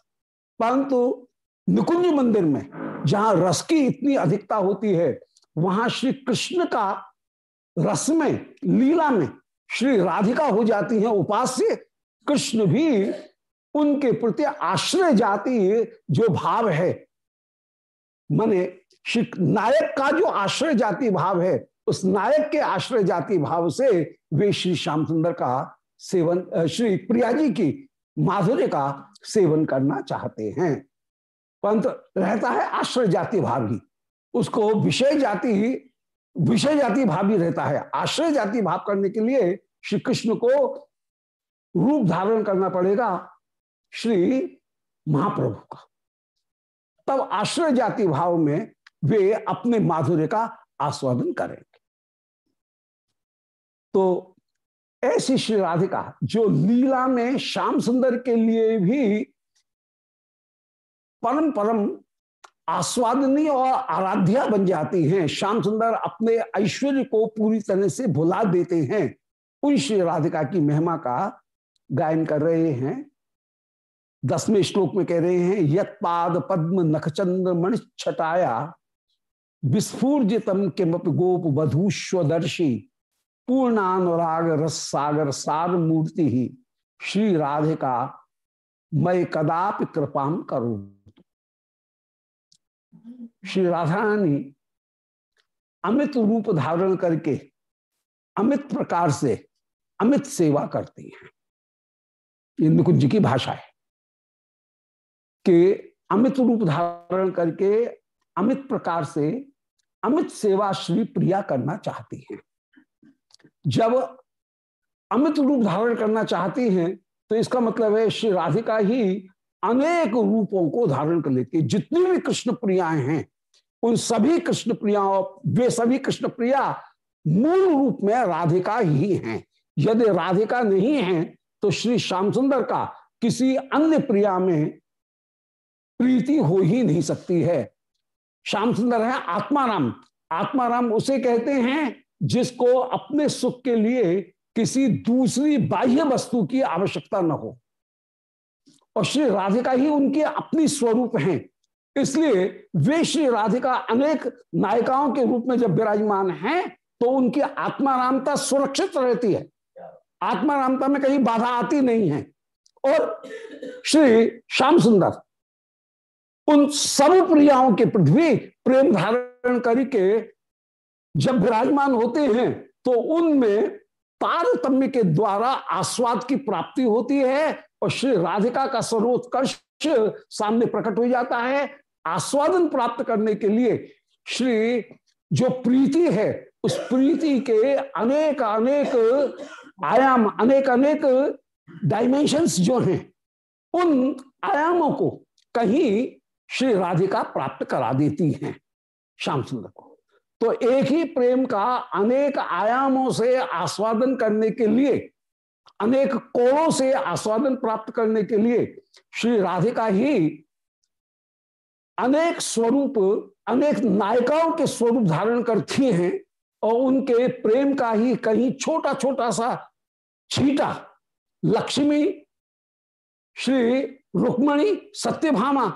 Speaker 1: परंतु निकुंज मंदिर में, जहाँ रस की इतनी अधिकता होती है, वहाँ श्री कृष्ण का रस में, लीला में श्री राधिका हो जाती है, उपास्य कृष्ण भी उनके प्रति आश्रय जाति जो भाव है। माने श्री नायक का जो आश्रय जाति भाव है, उस नायक के आश्रय जाति भाव से वे श्री श्याम सुंदर का सेवन श्री प्रिया जी की माधुर्य का सेवन करना चाहते हैं। परंतु रहता है आश्रय जाति भाव उसको विषय जाति विषय जाति भाव रहता है। आश्रय जाति भाव करने के लिए श्री कृष्ण को रूप धारण करना पड़ेगा श्री महाप्रभु का। तब आश्रय जाति भाव में वे अपने माधुर्य का आस्वादन करेंगे। तो ऐसी श्री राधिका, जो लीला में श्याम सुंदर के लिए भी परम परम आस्वादनी और आराध्या बन जाती हैं, श्याम सुंदर अपने ऐश्वर्य को पूरी तरह से भुला देते हैं। उन श्री राधिका की महिमा का गायन कर रहे हैं। दसवें श्लोक में कह रहे हैं यत पाद पद्म नखचंद्र मणि छटाया विस्फूर्जितम किमप गोप वधूष्वदर्शी। पूर्णानुराग रस सागर सार मूर्ति ही। श्री राधिका मैं कदापि कृपा करूँ। श्री राधा रानी अमित रूप धारण करके अमित प्रकार से अमित सेवा करती हैं। ये निकुंज की भाषा है कि अमित रूप धारण करके अमित प्रकार से अमित सेवा श्री प्रिया करना चाहती हैं। जब अमित रूप धारण करना चाहती हैं तो इसका मतलब है श्री राधिका ही अनेक रूपों को धारण कर लेती है। जितनी भी कृष्ण प्रियाएँ हैं, उन सभी कृष्ण प्रिया वे सभी कृष्ण प्रिया मूल रूप में राधिका ही हैं। यदि राधिका नहीं है तो श्री श्याम सुंदर का किसी अन्य प्रिया में प्रीति हो ही नहीं सकती है। श्याम सुंदर है आत्माराम। आत्माराम उसे कहते हैं जिसको अपने सुख के लिए किसी दूसरी बाह्य वस्तु की आवश्यकता न हो। और श्री राधिका ही उनके अपनी स्वरूप हैं। इसलिए वे श्री राधिका अनेक नायिकाओं के रूप में जब विराजमान हैं तो उनकी आत्मारामता सुरक्षित रहती है। आत्मारामता में कहीं बाधा आती नहीं है। और श्री श्याम सुंदर उन सब प्रियाओं के पृथ्वी प्रेम धारण करके जब विराजमान होते हैं तो उनमें तारतम्य के द्वारा आस्वाद की प्राप्ति होती है और श्री राधिका का सर्वोत्कर्ष सामने प्रकट हो जाता है। आस्वादन प्राप्त करने के लिए श्री जो प्रीति है, उस प्रीति के अनेक अनेक आयाम अनेक अनेक डायमेंशंस जो हैं, उन आयामों को कहीं श्री राधिका प्राप्त करा देती हैं। श्याम सुंदर को। तो एक ही प्रेम का अनेक आयामों से आस्वादन करने के लिए, अनेक कोणों से आस्वादन प्राप्त करने के लिए श्री राधिका ही अनेक स्वरूप, अनेक नायिकाओं के स्वरूप धारण करती हैं और उनके प्रेम का ही कहीं छोटा छोटा सा छीटा लक्ष्मी, श्री रुक्मणी सत्यभामा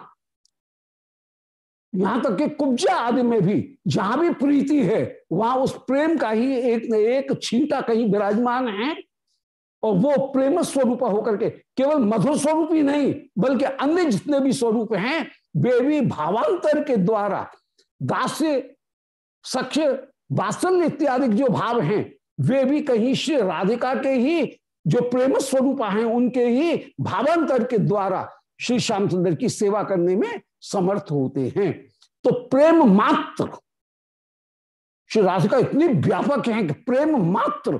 Speaker 1: यहाँ तक कि कुब्जा आदि में भी, जहाँ भी प्रीति है, वहाँ उस प्रेम का ही एक न एक छींटा कहीं विराजमान है, और वो प्रेम स्वरूप होकर के, केवल मधुर स्वरूप ही नहीं, बल्कि अन्य जितने भी स्वरूप हैं, वे भी भावांतर के द्वारा, दास्य, सख्य, वात्सल्य इत्यादि जो भाव हैं, वे भी कहीं श्री राधिका के ही, जो प्रेम स्वरूप हैं, उनके ही भावांतर के द्वारा श्री श्याम सुंदर की सेवा करने में समर्थ होते हैं। तो प्रेम मात्र। श्री राधिका इतनी व्यापक हैं कि प्रेम मात्र।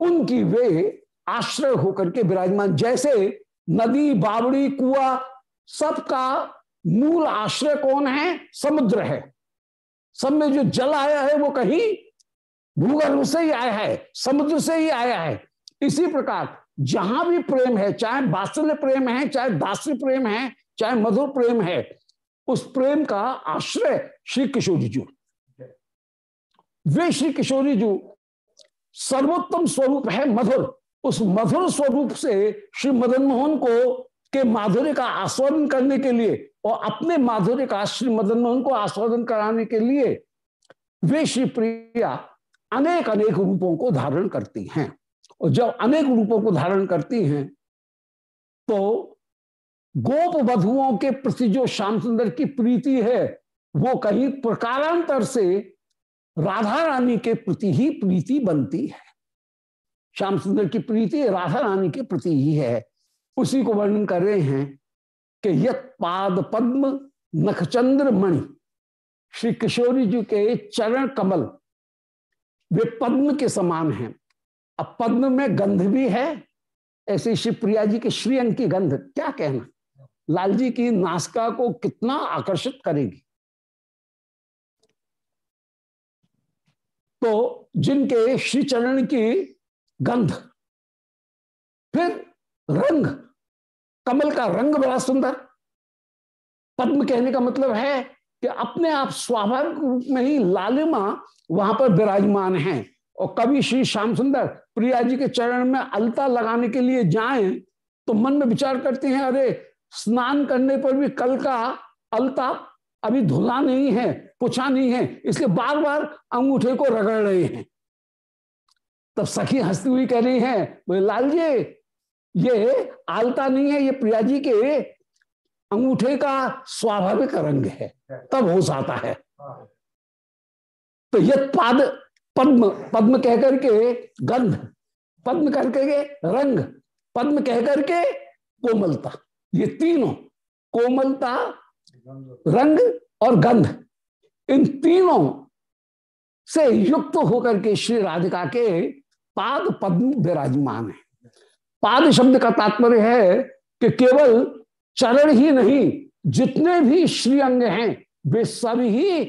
Speaker 1: उनकी वे आश्रय होकर के विराजमान, जैसे नदी, बावड़ी, कुआ, सबका मूल आश्रय कौन है? समुद्र है। सब में जो जल आया है, वो कहीं भूगर्भ से ही आया है, समुद्र से ही आया है। इसी प्रकार, जहाँ भी प्रेम है, चाहे बात्सल्य प्रेम है, चाहे दास्य प्रेम है चाहे मधुर प्रेम है, उस प्रेम का आश्रय श्री किशोरी जी वे श्री किशोरी जी सर्वोत्तम स्वरूप है मधुर। उस मधुर स्वरूप से श्री मदन मोहन को, के माधुर्य का आस्वादन करने के लिए और अपने माधुर्य का श्री मदन मोहन को आस्वादन कराने के लिए वे श्री प्रिया अनेक अनेक रूपों को धारण करती हैं। और जब अनेक रूपों को धारण करती हैं तो गोप वधुओं के प्रति जो श्याम सुंदर की प्रीति है, वो कहीं प्रकारांतर से राधा रानी के प्रति ही प्रीति बनती है। श्याम सुंदर की प्रीति राधा रानी के प्रति ही है। उसी को वर्णन कर रहे हैं कि यत पाद पद्म नखचंद्र मणि श्री किशोरी जी के चरण कमल, वे पद्म के समान हैं। अब पद्म में गंध भी है, ऐसे शिवप्रिया जी के श्रीअंग की गंध, क्या कहना? लाल जी की नासका को कितना आकर्षित करेगी? तो जिनके श्री चरण की गंध, फिर रंग, कमल का रंग बड़ा सुंदर। पद्म कहने का मतलब है कि अपने आप स्वाभाविक रूप में ही लालिमा वहाँ पर विराजमान है। और कभी श्री श्याम सुंदर प्रिया जी के चरण में अलता लगाने के लिए जाएँ तो मन में विचार करते हैं, अरे स्नान करने पर भी कल का अलता अभी धुला नहीं है, पुछा नहीं है, इसलिए बार बार अंगूठे को रगड़ रहे हैं। तब सखी हंसती हुई कह रही है, बोले लाल जी ये आलता नहीं है, ये प्रिया जी के अंगूठे का स्वाभाविक रंग है, तब हो जाता है। तो ये पाद, पद्म पद्म कहकर के गंध, पद्म करके रंग, पद्म कहकर के कोमलता। ये तीनों, कोमलता, रंग और गंध, इन तीनों से युक्त होकर के श्री राधिका के पाद पद्म विराजमान है। पाद शब्द का तात्पर्य है कि केवल चरण ही नहीं, जितने भी श्री अंग हैं, वे सब ही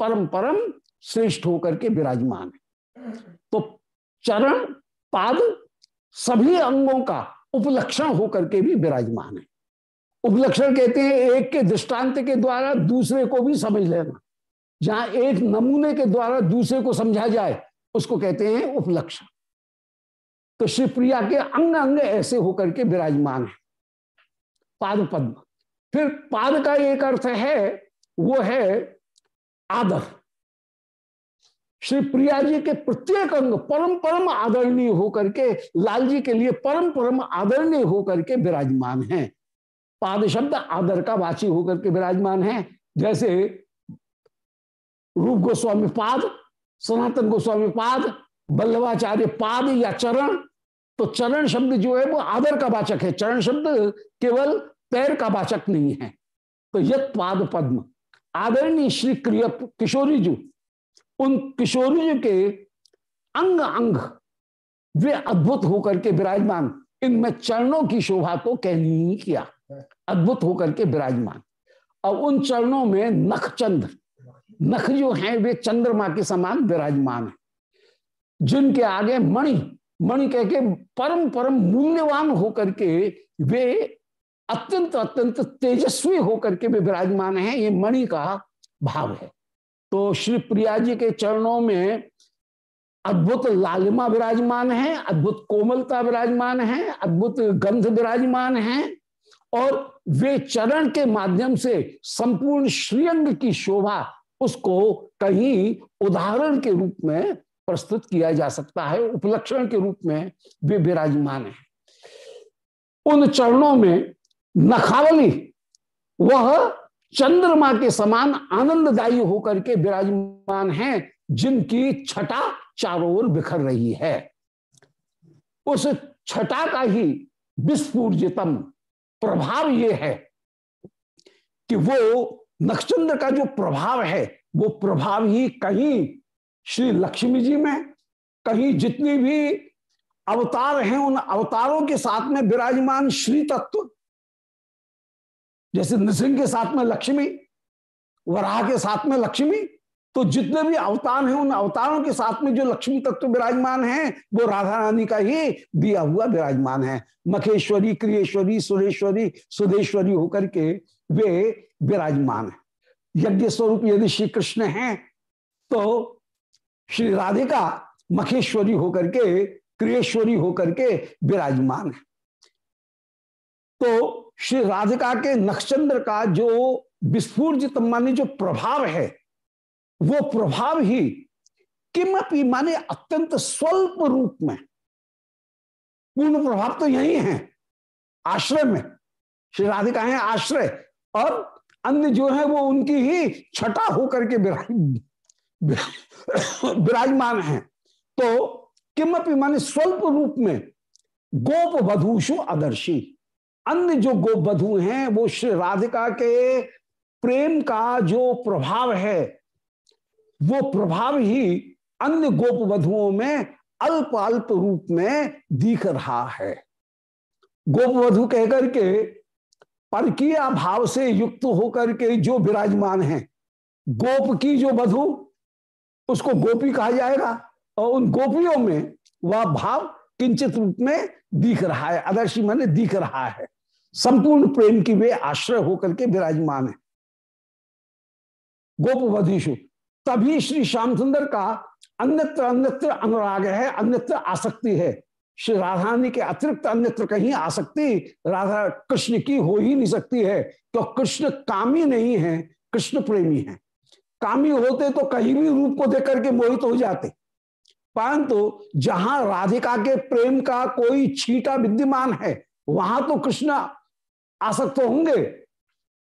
Speaker 1: परम परम श्रेष्ठ होकर के विराजमान है। तो चरण, पाद सभी अंगों का उपलक्षण होकर के भी विराजमान है। उपलक्षण कहते हैं एक के दृष्टांत के द्वारा दूसरे को भी समझ लेना। जहाँ एक नमूने के द्वारा दूसरे को समझा जाए, उसको कहते हैं उपलक्षण। तो श्री प्रिया के अंग अंग ऐसे होकर के विराजमान है। पाद पद्म फिर पाद का एक अर्थ है, वो है आदर। श्री प्रिया जी के प्रत्येक अंग परम परम आदरणीय होकर के, लाल जी के लिए परम परम आदरणीय होकर के विराजमान है। पाद शब्द आदर का वाची होकर के विराजमान है। जैसे रूप गोस्वामी पाद, सनातन गोस्वामी पाद, बल्लभाचार्य पाद या चरण तो चरण शब्द जो है वो आदर का वाचक है। चरण शब्द केवल पैर का वाचक नहीं है। तो यद पाद पद्म। आदरणीय श्री क्रिय किशोरी जी, उन किशोरी जी के अंग अंग वे अद्भुत होकर के विराजमान। इनमें चरणों की शोभा तो कहनी ही किया। अद्भुत होकर के विराजमान। और उन चरणों में नख चंद्र नख जो हैं, वे चंद्रमा के समान विराजमान है, जिनके आगे मणि मणि कह के परम परम मूल्यवान होकर के वे अत्यंत अत्यंत तेजस्वी होकर के वे विराजमान है, ये मणि का भाव है। तो श्री प्रिया जी के चरणों में अद्भुत लालिमा विराजमान है, अद्भुत कोमलता विराजमान है, अद्भुत गंध विराजमान है और वे चरण के माध्यम से संपूर्ण श्रीअंग की शोभा उसको कहीं उदाहरण के रूप में प्रस्तुत किया जा सकता है, उपलक्षण के रूप में वे विराजमान है। उन चरणों में नखावली, वह चंद्रमा के समान आनंददायी होकर के विराजमान हैं, जिनकी छटा चारों ओर बिखर रही है। उस छटा का ही विस्फूर्जितम प्रभाव ये है कि वो नक्षचंद्र का जो प्रभाव है, वो प्रभाव ही कहीं श्री लक्ष्मी जी में, कहीं जितनी भी अवतार हैं, उन अवतारों के साथ में विराजमान श्री तत्व। जैसे नृसिंह के साथ में लक्ष्मी, वराह के साथ में लक्ष्मी तो जितने भी अवतार हैं, उन अवतारों के साथ में जो लक्ष्मी तत्व तो विराजमान है, वो राधा रानी का ही दिया हुआ विराजमान है। मखेश्वरी, क्रियेश्वरी, सुरेश्वरी सुधेश्वरी होकर के वे विराजमान है। यज्ञ स्वरूप यदि श्री कृष्ण हैं तो श्री राधिका मखेश्वरी होकर के, क्रियेश्वरी होकर के विराजमान है। तो श्री राधिका के नक्षचंद्र का जो विस्फूर्जित, माने जो प्रभाव है वो प्रभाव ही किमपि माने अत्यंत स्वल्प रूप में। पूर्ण प्रभाव तो यही है, आश्रय में। श्री राधिका है आश्रय, और अन्य जो है वो उनकी ही छटा होकर के विराजमान है। तो किमपि माने स्वल्प रूप में गोप वधुषु आदर्शी। अन्य जो गोप वधु हैं वो श्री राधिका के प्रेम का जो प्रभाव है वो प्रभाव ही अन्य गोप वधुओं में अल्प अल्प रूप में दिख रहा है। गोप वधु कहकर के परकीय भाव से युक्त होकर के जो विराजमान है, गोप की जो वधु, उसको गोपी कहा जाएगा और उन गोपियों में वह भाव किंचित रूप में दिख रहा है, आदर्शी माने दिख रहा है। संपूर्ण प्रेम की वे आश्रय होकर के विराजमान है। गोप वधीशु तभी श्री श्याम सुंदर का अन्यत्र अन्यत्र अनुराग है, अन्यत्र आसक्ति है। श्री राधानी के अतिरिक्त अन्यत्र कहीं आसक्ति राधा कृष्ण की हो ही नहीं सकती है। तो कृष्ण कामी नहीं है, कृष्ण प्रेमी है। कामी होते तो कहीं भी रूप को देख करके मोहित हो जाते। परंतु तो जहाँ राधिका के प्रेम का कोई छीटा विद्यमान है, वहाँ तो कृष्ण आसक्त होंगे।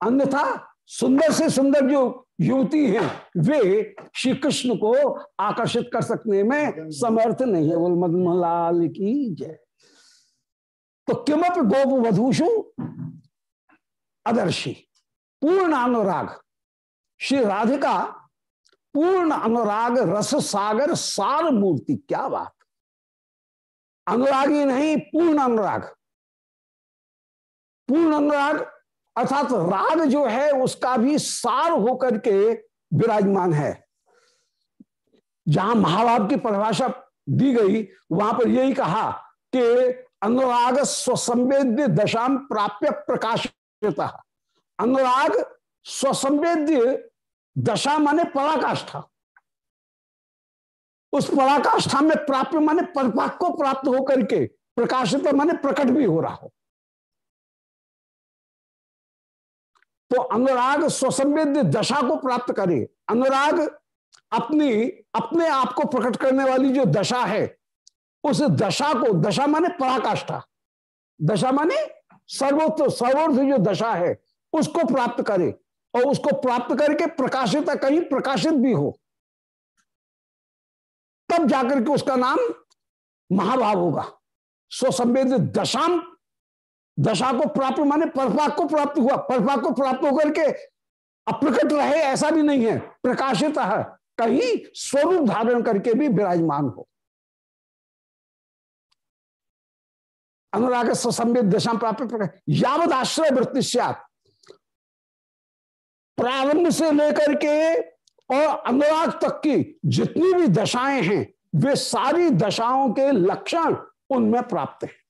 Speaker 1: अन्यथा सुंदर से सुंदर जो युवती हैं, वे श्री कृष्ण को आकर्षित कर सकने में समर्थ नहीं है। बोल मदमलाल की जय। तो किमप गोप वधुषु? अदर्शी। पूर्ण अनुराग। श्री राधिका, पूर्ण अनुराग रस सागर सार मूर्ति, क्या बात। अनुरागी नहीं, पूर्ण अनुराग। पूर्ण अनुराग अर्थात राग जो है, उसका भी सार होकर के विराजमान है। जहाँ महाभाव की परिभाषा दी गई, वहाँ पर यही कहा कि अनुराग स्वसंवेद्य दशा प्राप्य प्रकाशित। अनुराग स्वसंवेद्य दशा माने पराकाष्ठा। उस पराकाष्ठा में प्राप्य माने परिपाक को प्राप्त होकर के प्रकाशित माने प्रकट भी हो रहा हो। तो अनुराग स्वसंवेद्य दशा को प्राप्त करे। अनुराग अपनी, अपने आप को प्रकट करने वाली जो दशा है, उस दशा को, दशा माने पराकाष्ठा। दशा माने सर्वोत्त सर्वोर्थ जो दशा है, उसको प्राप्त करे और उसको प्राप्त करके प्रकाशित, कहीं प्रकाशित भी हो, तब जाकर के उसका नाम महाभाव होगा। स्वसंवेद दशाम दशा को प्राप्त माने परपाक को प्राप्त हुआ। परपाक को प्राप्त होकर के अप्रकट रहे, ऐसा भी नहीं है। प्रकाशित है। कहीं स्वरूप धारण करके भी विराजमान हो। अनुराग स्वसंवेद दशा प्राप्त यावत आश्रय वृत्ति प्रारंभ से लेकर के और अनुराग तक की जितनी भी दशाएँ हैं, वे सारी दशाओं के लक्षण उनमें प्राप्त हैं।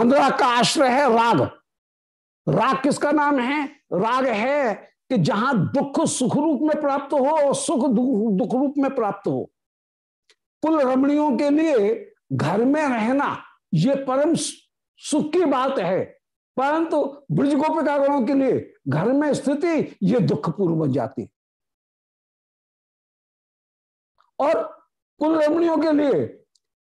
Speaker 1: अनुराग का आश्रय है राग। राग किसका नाम है? राग है कि जहाँ दुख सुख रूप में प्राप्त हो और सुख दुख रूप में प्राप्त हो। कुल रमणियों के लिए घर में रहना यह परम सुख की बात है। परंतु ब्रज गोपिकागणों के लिए घर में स्थिति, ये दुखपूर्ण बन जाती। और कुल रमणियों के लिए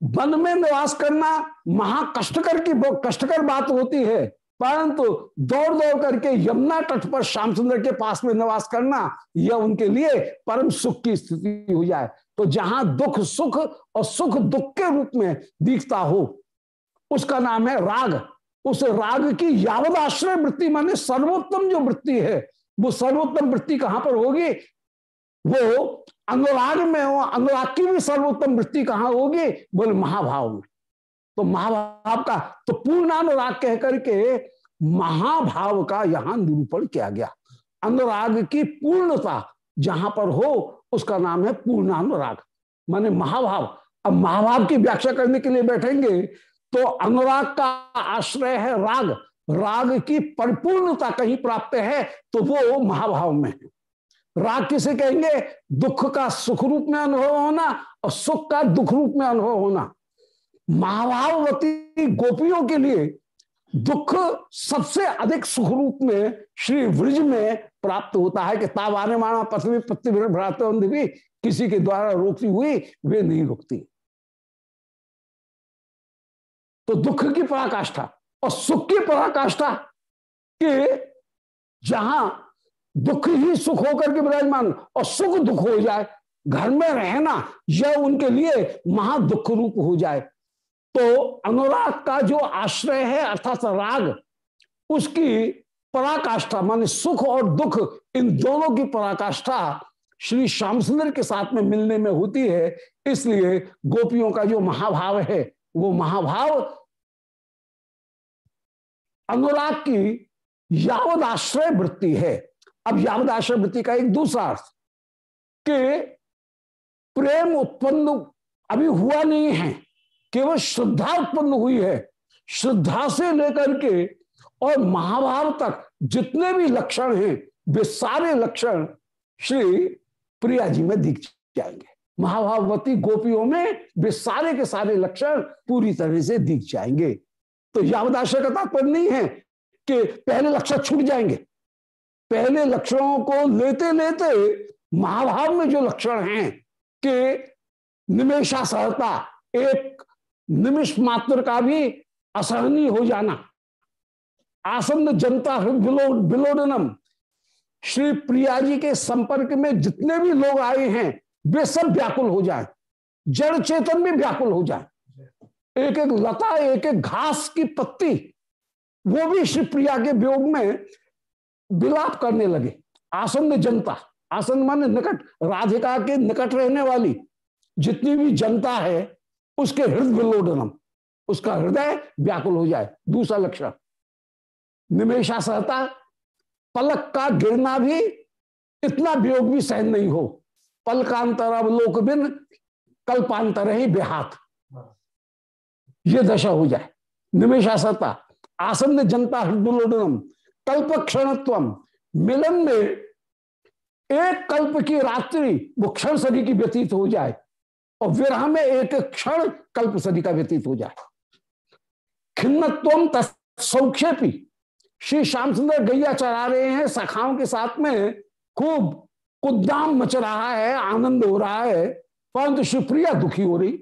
Speaker 1: वन में निवास करना महा कष्टकर की कष्टकर बात होती है। परंतु दौड़ दौड़ करके यमुना तट पर श्याम सुंदर के पास में निवास करना, यह उनके लिए परम सुख की स्थिति हो जाए। तो जहाँ दुख सुख और सुख दुख के रूप में दिखता हो, उसका नाम है राग। उस राग की यावत आश्रय वृत्ति माने सर्वोत्तम जो वृत्ति है, वो सर्वोत्तम वृत्ति कहाँ पर होगी? वो अनुराग में हो अनुराग की भी सर्वोत्तम वृत्ति कहाँ होगी? बोले, महाभाव में। तो महाभाव का तो पूर्णानुराग कह करके महाभाव का यहाँ निरूपण किया गया। अनुराग की पूर्णता जहाँ पर हो, उसका नाम है पूर्णानुराग। माने महाभाव। अब महाभाव की व्याख्या करने के लिए बैठेंगे तो अनुराग का आश्रय है राग। राग की परिपूर्णता कहीं प्राप्त है तो वो महाभाव में है। राग किसे कहेंगे? दुख का सुख रूप में अनुभव होना और सुख का दुख रूप में अनुभव होना। महाभाववती गोपियों के लिए दुख सबसे अधिक सुख रूप में श्री व्रज में प्राप्त होता है कि तावाने माना पथवी पत्ती भी किसी के द्वारा रोकती हुई वे नहीं रुकती। तो दुख की पराकाष्ठा और सुख की पराकाष्ठा के जहाँ दुख ही सुख होकर के विराजमान और सुख दुख हो जाए, घर में रहना यह उनके लिए महा दुख रूप हो जाए। तो अनुराग का जो आश्रय है, अर्थात राग, उसकी पराकाष्ठा, माने सुख और दुख, इन दोनों की पराकाष्ठा श्री श्याम सुंदर के साथ में मिलने में होती है। इसलिए गोपियों का जो महाभाव है, वो महाभाव अनुराग की यावद आश्रय वृत्ति है। अब यावद आश्रय वृत्ति का एक दूसरा अर्थ कि प्रेम उत्पन्न अभी हुआ नहीं है, केवल श्रद्धा उत्पन्न हुई है। श्रद्धा से लेकर के और महाभाव तक जितने भी लक्षण हैं, वे सारे लक्षण श्री प्रिया जी में दिख जाएँगे। महाभावती गोपियों में वे सारे के सारे लक्षण पूरी तरह से दिख जाएँगे। तो यावदाशय का तात्पर्य नहीं है कि पहले लक्षण छूट जाएँगे। पहले लक्षणों को लेते लेते महाभाव में जो लक्षण हैं कि निमेशा सहता, एक निमिष मात्र का भी असहनीय हो जाना। आसन्न जनता बिलोडनम। श्री प्रिया जी के संपर्क में जितने भी लोग आए हैं, वे सब व्याकुल हो जाए। जड़ चेतन भी व्याकुल हो जाए। एक एक लता एक एक घास की पत्ती, वो भी श्री प्रिया के वियोग में विलाप करने लगे। आसन्न जनता आसन माने निकट, राधिका के निकट रहने वाली जितनी भी जनता है, उसके हृदय विलोडनम, उसका हृदय व्याकुल हो जाए। दूसरा लक्षण निमेशा सहता, पलक का गिरना भी, इतना वियोग भी सहन नहीं हो। पलकांतर अवलोक बिन कल्पांतर ही बेहाथ। ये दशा हो जाए। निमेशासता आसन्न जनता हृदयोडनम कल्प क्षणत्व मिलन में एक कल्प की रात्रि वो क्षण सदी की व्यतीत हो जाए और विरह में एक क्षण कल्प सदी का व्यतीत हो जाए। खिन्नत्व सौक्षेपी। श्री श्याम सुंदर गैया चरा रहे हैं, सखाओं के साथ में खूब कुदाम मच रहा है, आनंद हो रहा है, परंतु शिवप्रिया दुखी हो रही।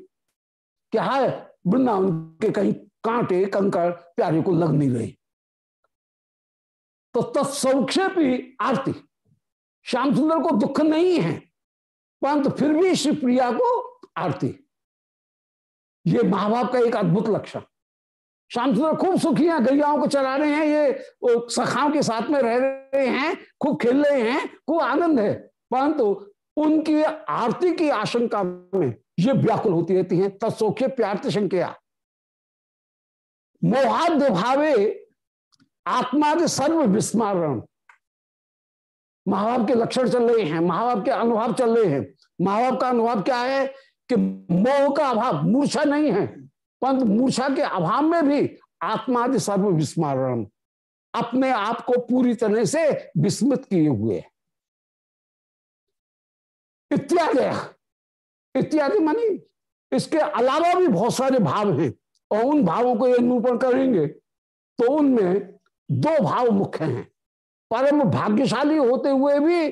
Speaker 1: क्या है? वृंदावन के कहीं कांटे, कंकड़ प्यारे को लग नहीं रहे। तो तत्सौक्षेपी आरती। श्याम सुंदर को दुख नहीं है, परंतु फिर भी श्री प्रिया को आरती। ये महाभाव का एक अद्भुत लक्षण। श्याम सुंदर खूब सुखी हैं, गैयाओं को चला रहे हैं, ये सखाओं के साथ में रह रहे हैं, खूब खेल रहे हैं, खूब आनंद है, परंतु उनकी आरती की आशंका में ये व्याकुल होती रहती है। तत्सौख्य प्यार शंकया मोहाद्य भावे आत्मा सर्व विस्मारण महाभाव के लक्षण चल रहे हैं महाभाव के अनुभव चल रहे हैं। महाभाव का अनुभव क्या है कि मोह का अभाव, मूर्छा नहीं है, परंतु मूर्छा के अभाव में भी आत्मादि सर्व विस्मरण अपने आप को पूरी तरह से विस्मृत किए हुए इत्यादि इत्यादि मानी इसके अलावा भी बहुत सारे भाव हैं, और उन भावों को ये निरूपण करेंगे तो उनमें दो भाव मुख्य हैं। परम भाग्यशाली होते हुए भी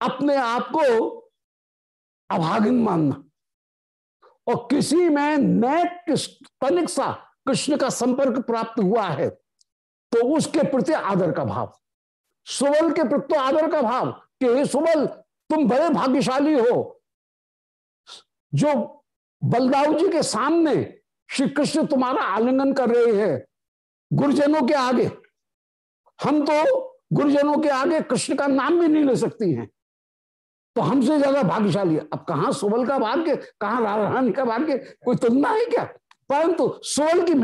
Speaker 1: अपने आप को अभागिन मानना। और किसी में नए तनिक सा कृष्ण का संपर्क प्राप्त हुआ है तो उसके प्रति आदर का भाव। सुबल के प्रति आदर का भाव कि, हे सुबल, तुम बड़े भाग्यशाली हो। जो बलदाऊ जी के सामने श्री कृष्ण तुम्हारा आलिंगन कर रहे हैं, गुरुजनों के आगे। हम तो गुरुजनों के आगे कृष्ण का नाम भी नहीं ले सकती हैं। तो हमसे ज़्यादा भाग्यशाली है। अब कहा सुबल का भाग्य, कहा राधारानी का भाग्य? कोई तुलना है क्या? परंतु सुबल की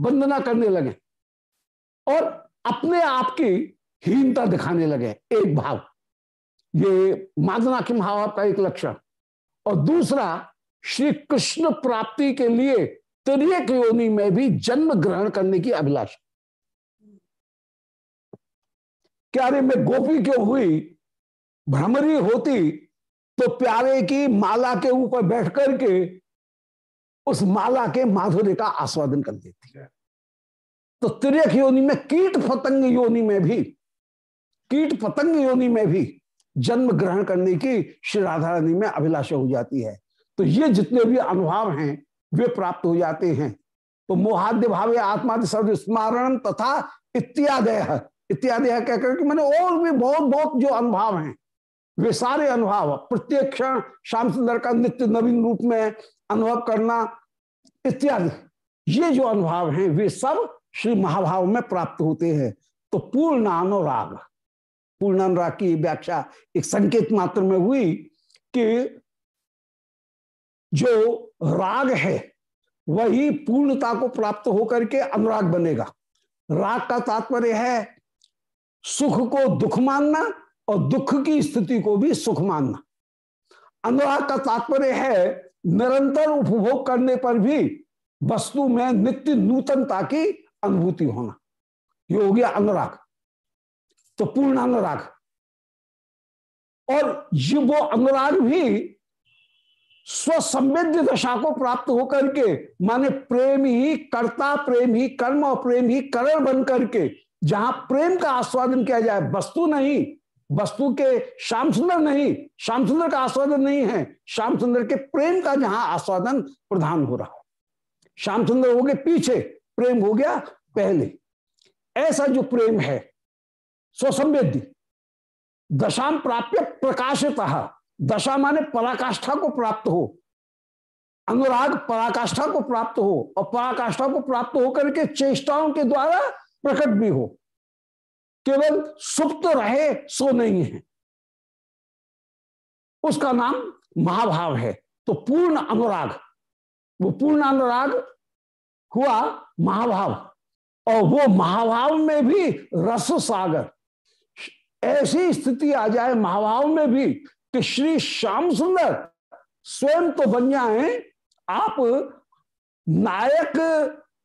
Speaker 1: वंदना करने लगे और अपने आप की हीनता दिखाने लगे, एक भाव। ये मादना की भाव का एक लक्षण। और दूसरा श्री कृष्ण प्राप्ति के लिए त्रियक योनि में भी जन्म ग्रहण करने की अभिलाषा। क्या रे मैं गोपी क्यों हुई? भ्रमरी होती तो प्यारे की माला के ऊपर बैठ करके उस माला के माधुर्य का आस्वादन कर देती है। तो त्रियक योनि में, कीट पतंग योनि में भी, कीट पतंग योनि में भी जन्म ग्रहण करने की श्री राधा रानी में अभिलाषा हो जाती है। तो ये जितने भी अनुभव हैं, वे प्राप्त हो जाते हैं। तो मोहाद्य भावे आत्मा सर्व स्मारण तथा इत्यादय। इत्यादय कहकर कि मैंने और भी बहुत बहुत जो अनुभव हैं, वे सारे अनुभव प्रत्येक क्षण श्याम सुंदर का नित्य नवीन रूप में अनुभव करना, इत्यादि, ये जो अनुभव हैं, वे सब श्री महाभाव में प्राप्त होते हैं। तो पूर्ण अनुराग पूर्ण अनुराग की व्याख्या एक संकेत मात्र में हुई कि जो राग है, वही पूर्णता को प्राप्त होकर के अनुराग बनेगा। राग का तात्पर्य है सुख को दुख मानना और दुख की स्थिति को भी सुख मानना। अनुराग का तात्पर्य है, निरंतर उपभोग करने पर भी वस्तु में नित्य नूतनता की अनुभूति होना। ये हो गया अनुराग। तो पूर्ण अनुराग। और ये वो अनुराग भी स्वसंवेद्य दशा को प्राप्त होकर के, माने प्रेम ही कर्ता, प्रेम ही कर्म और प्रेम ही करण बन करके जहाँ प्रेम का आस्वादन किया जाए, वस्तु नहीं, वस्तु के श्याम सुंदर नहीं, श्याम सुंदर का आस्वादन नहीं है, श्याम सुंदर के प्रेम का जहाँ आस्वादन प्रधान हो रहा श्याम सुंदर हो गए पीछे, प्रेम हो गया पहले। ऐसा जो प्रेम है स्वसंवेद्य दशाम प्राप्य प्रकाशित, दशा माने पराकाष्ठा को प्राप्त हो, अनुराग पराकाष्ठा को प्राप्त हो, और पराकाष्ठा को प्राप्त होकर के चेष्टाओं के द्वारा प्रकट भी हो। केवल सुप्त रहे, सो नहीं है। उसका नाम महाभाव है। तो पूर्ण अनुराग, वो पूर्ण अनुराग हुआ महाभाव, और वो महाभाव में भी रस सागर। ऐसी स्थिति आ जाए महाभाव में भी कि श्री श्याम सुंदर स्वयं तो बन जाए, आप नायक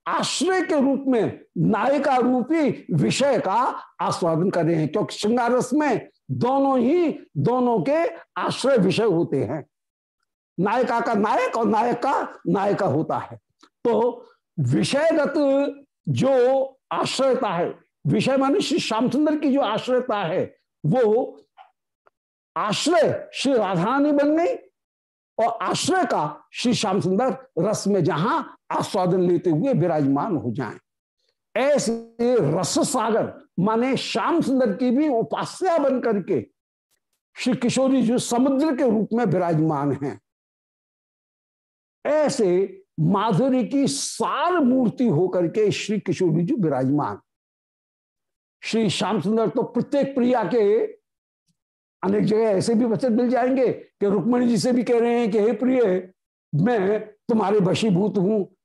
Speaker 1: आश्रय के रूप में नायिका रूपी विषय का आस्वादन कर रहे हैं, क्योंकि श्रृंगार रस में दोनों ही, दोनों के आश्रय विषय होते हैं। नायिका का नायक और नायक का नायिका होता है। तो विषयगत जो आश्रयता है, विषय माने श्री श्यामचंद्र की जो आश्रयता है, वो आश्रय श्री राधारानी बन गई और आश्रय का श्री श्याम सुंदर रस में जहाँ आस्वादन लेते हुए विराजमान हो जाएँ। ऐसे रस सागर, माने श्याम सुंदर की भी उपास्या बन करके श्री किशोरी जो समुद्र के रूप में विराजमान हैं। ऐसे माधुरी की सार मूर्ति होकर के श्री किशोरी जी विराजमान। श्री श्याम सुंदर तो प्रत्येक प्रिया के अनेक जगह ऐसे भी वचन मिल जाएँगे कि रुक्मणी जी से भी कह रहे हैं कि, हे प्रिय, मैं तुम्हारे वशीभूत हूँ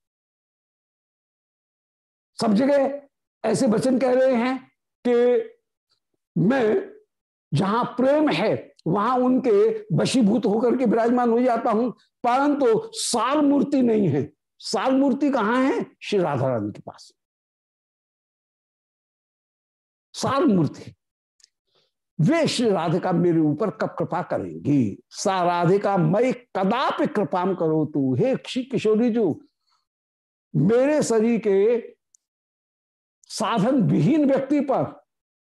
Speaker 1: सब जगह ऐसे वचन कह रहे हैं कि मैं जहाँ प्रेम है, वहाँ उनके वशीभूत होकर के विराजमान हो जाता हूँ। परंतु तो साल मूर्ति नहीं है। साल मूर्ति कहाँ है? श्री राधा रानी के पास। साल मूर्ति। वे श्री राधिका मेरे ऊपर कब कृपा करेंगी? सा राधिका मैं कदापि कृपा करो तू। हे श्री किशोरी जो, मेरे शरीर के साधन विहीन व्यक्ति पर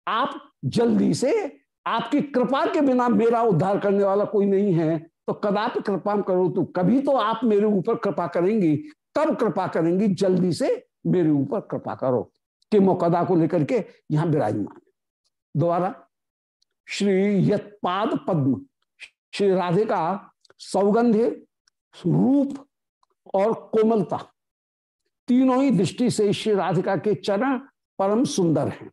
Speaker 1: आप जल्दी से आपकी कृपा के बिना मेरा उद्धार करने वाला कोई नहीं है। तो कदापि कृपा करो तू कभी तो आप मेरे ऊपर कृपा करेंगी कब कृपा करेंगी, जल्दी से मेरे ऊपर कृपा करो। कि मोकदा को लेकर के यहाँ विराजमान दोबारा, श्री यत्पाद पद्म, श्री राधिका, सौगंध, रूप और कोमलता, तीनों ही दृष्टि से श्री राधिका के चरण परम सुंदर हैं,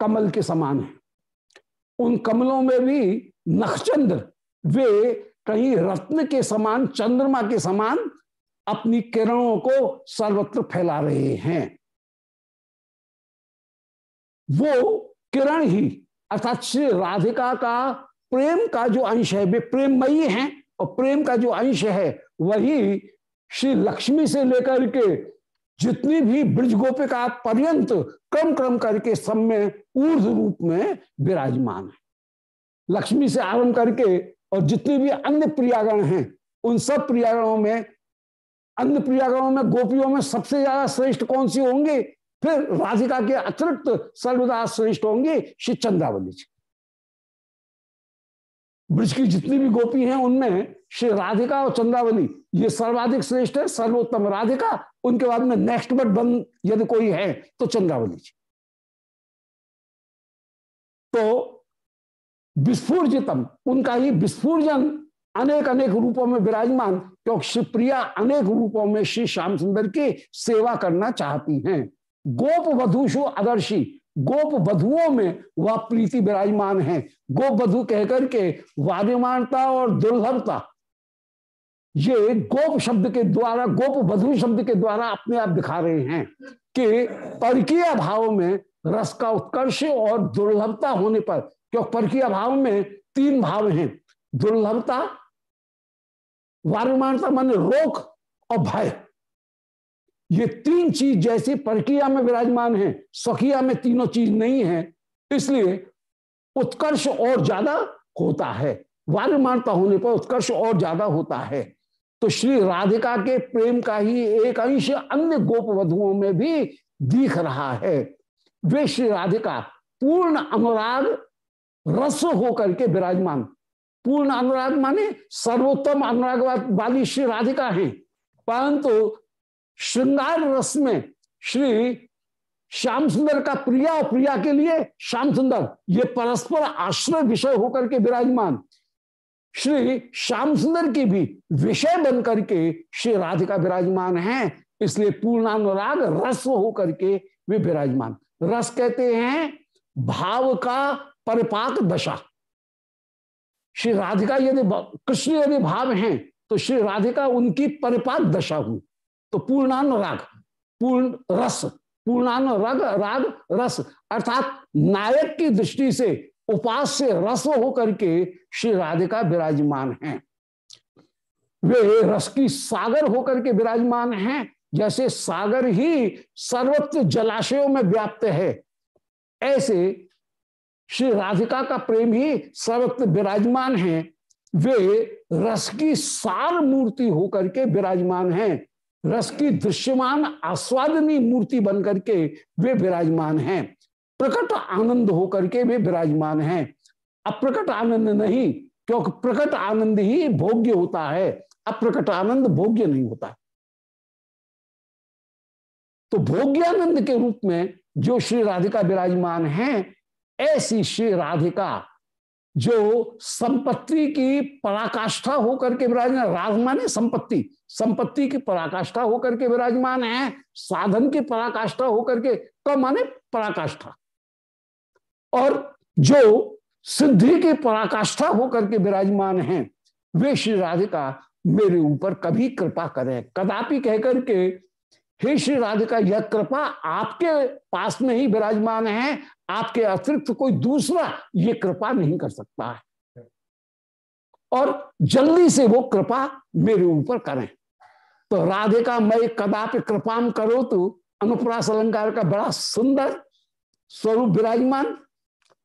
Speaker 1: कमल के समान हैं। उन कमलों में भी नखचंद्र, वे कहीं रत्न के समान, चंद्रमा के समान अपनी किरणों को सर्वत्र फैला रहे हैं। वो किरण ही, अर्थात श्री राधिका का प्रेम का जो अंश है, वे प्रेममयी हैं और प्रेम का जो अंश है, वही श्री लक्ष्मी से लेकर के जितनी भी ब्रज गोपिका पर्यंत क्रम क्रम करके सब में ऊर्ध रूप में विराजमान है। लक्ष्मी से आरंभ करके और जितने भी अन्य प्रियागण हैं, उन सब प्रियागणों में, अन्य प्रियागणों में, गोपियों में सबसे ज़्यादा श्रेष्ठ कौन सी होंगे? फिर राधिका के अतिरिक्त सर्वदा श्रेष्ठ होंगे श्री चंद्रावली जी। ब्रज की जितनी भी गोपी हैं, उनमें श्री राधिका और चंद्रावली, ये सर्वाधिक श्रेष्ठ है, सर्वोत्तम राधिका। उनके बाद में नेक्स्ट बट बन यदि कोई है तो चंद्रावली जी। तो विस्फूर्जितम, उनका ही विस्फूर्जन अनेक अनेक रूपों में विराजमान, क्योंकि शिवप्रिया अनेक रूपों में श्री श्याम सुंदर की सेवा करना चाहती हैं। गोप वधुषु आदर्शी, गोप वधुओं में वह प्रीति विराजमान है। गोप वधु कहकर के वाद्यमानता और दुर्लभता ये गोप शब्द के द्वारा, गोप वधु शब्द के द्वारा अपने आप दिखा रहे हैं कि परकीय भाव में रस का उत्कर्ष और दुर्लभता होने पर, क्यों? परकीय भाव में तीन भाव हैं। दुर्लभता वार्यमानता मान रोक और भय। ये तीन चीज़ जैसे परकिया में विराजमान है, स्वकिया में तीनों चीज़ नहीं है, इसलिए उत्कर्ष और ज़्यादा होता है। वार्यमानता होने पर उत्कर्ष और ज़्यादा होता है। तो श्री राधिका के प्रेम का ही एक अंश अन्य गोप वधुओं में भी दिख रहा है। वे श्री राधिका पूर्ण अनुराग, रस होकर के विराजमान। पूर्ण अनुराग माने सर्वोत्तम अनुराग वाली श्री राधिका है। परंतु श्रृंगार रस में श्री श्याम सुंदर का प्रिया और प्रिया के लिए श्याम सुंदर, ये परस्पर आश्रय विषय होकर के विराजमान। श्री श्याम सुंदर की भी विषय बन करके श्री राधिका विराजमान है, इसलिए पूर्णानुराग रस होकर के वे विराजमान। रस कहते हैं भाव का परिपाक दशा। श्री राधिका यदि कृष्ण यदि भाव हैं तो श्री राधिका उनकी परिपाक दशा हुई। तो पूर्णानुराग, पूर्ण रस, पूर्णानुराग, राग, रस, अर्थात नायक की दृष्टि से उपास से रस होकर के श्री राधिका विराजमान हैं। वे रस की सागर होकर के विराजमान हैं, जैसे सागर ही सर्वत्र जलाशयों में व्याप्त है। ऐसे श्री राधिका का प्रेम ही सर्वत्र विराजमान है। वे रस की सार मूर्ति होकर के विराजमान हैं। रस की दृश्यमान आस्वादनी मूर्ति बनकर के वे विराजमान हैं। प्रकट आनंद होकर के वे विराजमान हैं। अप्रकट आनंद नहीं, क्योंकि प्रकट आनंद ही भोग्य होता है। अप्रकट आनंद भोग्य नहीं होता। तो भोग्यानंद के रूप में जो श्री राधिका विराजमान हैं, ऐसी श्री राधिका जो संपत्ति की पराकाष्ठा होकर के विराजमान राग माने संपत्ति संपत्ति की पराकाष्ठा होकर के विराजमान है, साधन की पराकाष्ठा होकर के कब माने पराकाष्ठा। और जो सिद्धि की पराकाष्ठा होकर के विराजमान है, वे श्री राधिका मेरे ऊपर कभी कृपा करें। कदापि कहकर के, हे श्री राधिका, यह कृपा आपके पास में ही विराजमान है, आपके अतिरिक्त कोई दूसरा ये कृपा नहीं कर सकता है। और जल्दी से वो कृपा मेरे ऊपर करें। तो राधिका, मैं कदापि कृपाम करो तो अनुप्रास अलंकार का बड़ा सुंदर स्वरूप विराजमान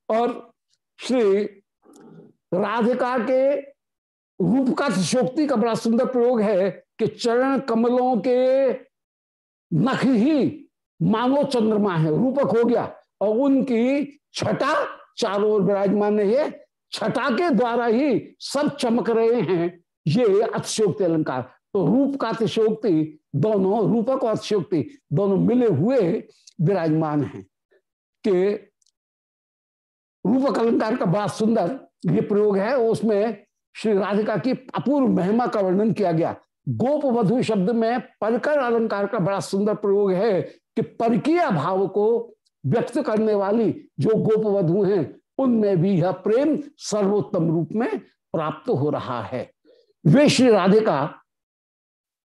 Speaker 1: और श्री राधिका के रूप का शोक्ति का बड़ा सुंदर प्रयोग है कि चरण कमलों के नख ही मानो चंद्रमा है, रूपक हो गया और उनकी छटा चारों ओर विराजमान है। छटा के द्वारा ही सब चमक रहे हैं। ये अतिशोक्ति अलंकार। तो रूप का अतिशोक्ति दोनों, रूपक और अतिशोक्ति दोनों मिले हुए विराजमान हैं कि रूपक अलंकार का बड़ा सुंदर ये प्रयोग है, उसमें श्री राधिका की अपूर्व महिमा का वर्णन किया गया। गोप वधु शब्द में परकर अलंकार का बड़ा सुंदर प्रयोग है कि परकीय भाव को व्यक्त करने वाली जो गोप वधु हैं, उनमें भी यह प्रेम सर्वोत्तम रूप में प्राप्त हो रहा है। वे श्री राधिका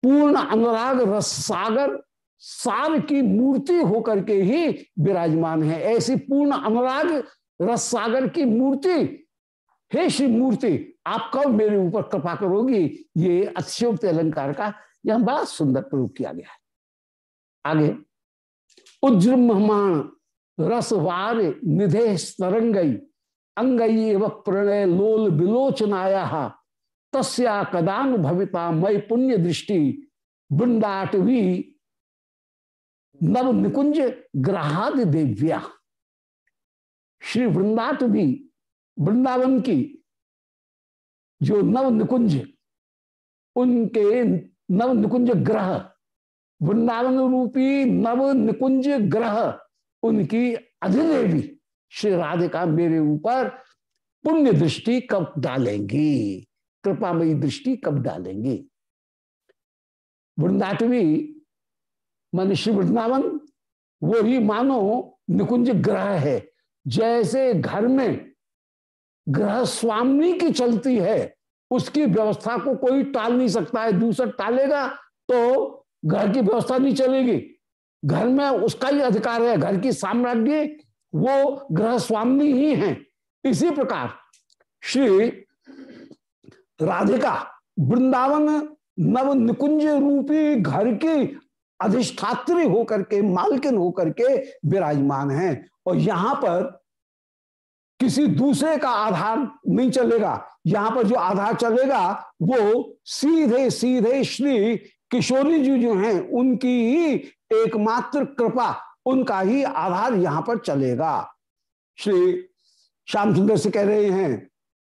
Speaker 1: पूर्ण अनुराग रस सागर सार की मूर्ति होकर के ही विराजमान है। ऐसी पूर्ण अनुराग रस सागर की मूर्ति। हे श्री मूर्ति, आप कब मेरे ऊपर कृपा करोगी? ये अतिशोक्त अलंकार का यह बड़ा सुंदर प्रयोग किया गया है। आगे उज्रमान रसवार, निधे तरंगई, अंगई प्रणय लोल विलोचनाया, तस्या कदानुभविता मय पुण्य दृष्टि, वृंदाटवी नव निकुंज ग्रहाद देव्या। श्री वृंदाटवी वृंदावन की जो नव निकुंज, उनके नव निकुंज ग्रह, वृंदावन रूपी नव निकुंज ग्रह, उनकी अधिदेवी श्री राधिका मेरे ऊपर पुण्य दृष्टि कब डालेंगी? कृपामयी दृष्टि कब डालेंगी? वृंदाटवी मनुष्य वृंदावन, वो ही मानो निकुंज ग्रह है। जैसे घर में ग्रह स्वामी की चलती है, उसकी व्यवस्था को कोई टाल नहीं सकता है। दूसरा, टालेगा तो घर की व्यवस्था नहीं चलेगी। घर में उसका ही अधिकार है, घर की साम्राज्य वो ग्रह स्वामी ही है। इसी प्रकार श्री राधिका वृंदावन नव निकुंज रूपी घर की अधिष्ठात्री होकर के, मालकिन होकर के विराजमान है। और यहाँ पर किसी दूसरे का आधार नहीं चलेगा। यहाँ पर जो आधार चलेगा, वो सीधे सीधे श्री किशोरी जी जो हैं, उनकी ही एकमात्र कृपा, उनका ही आधार यहाँ पर चलेगा। श्री श्याम सुंदर से कह रहे हैं,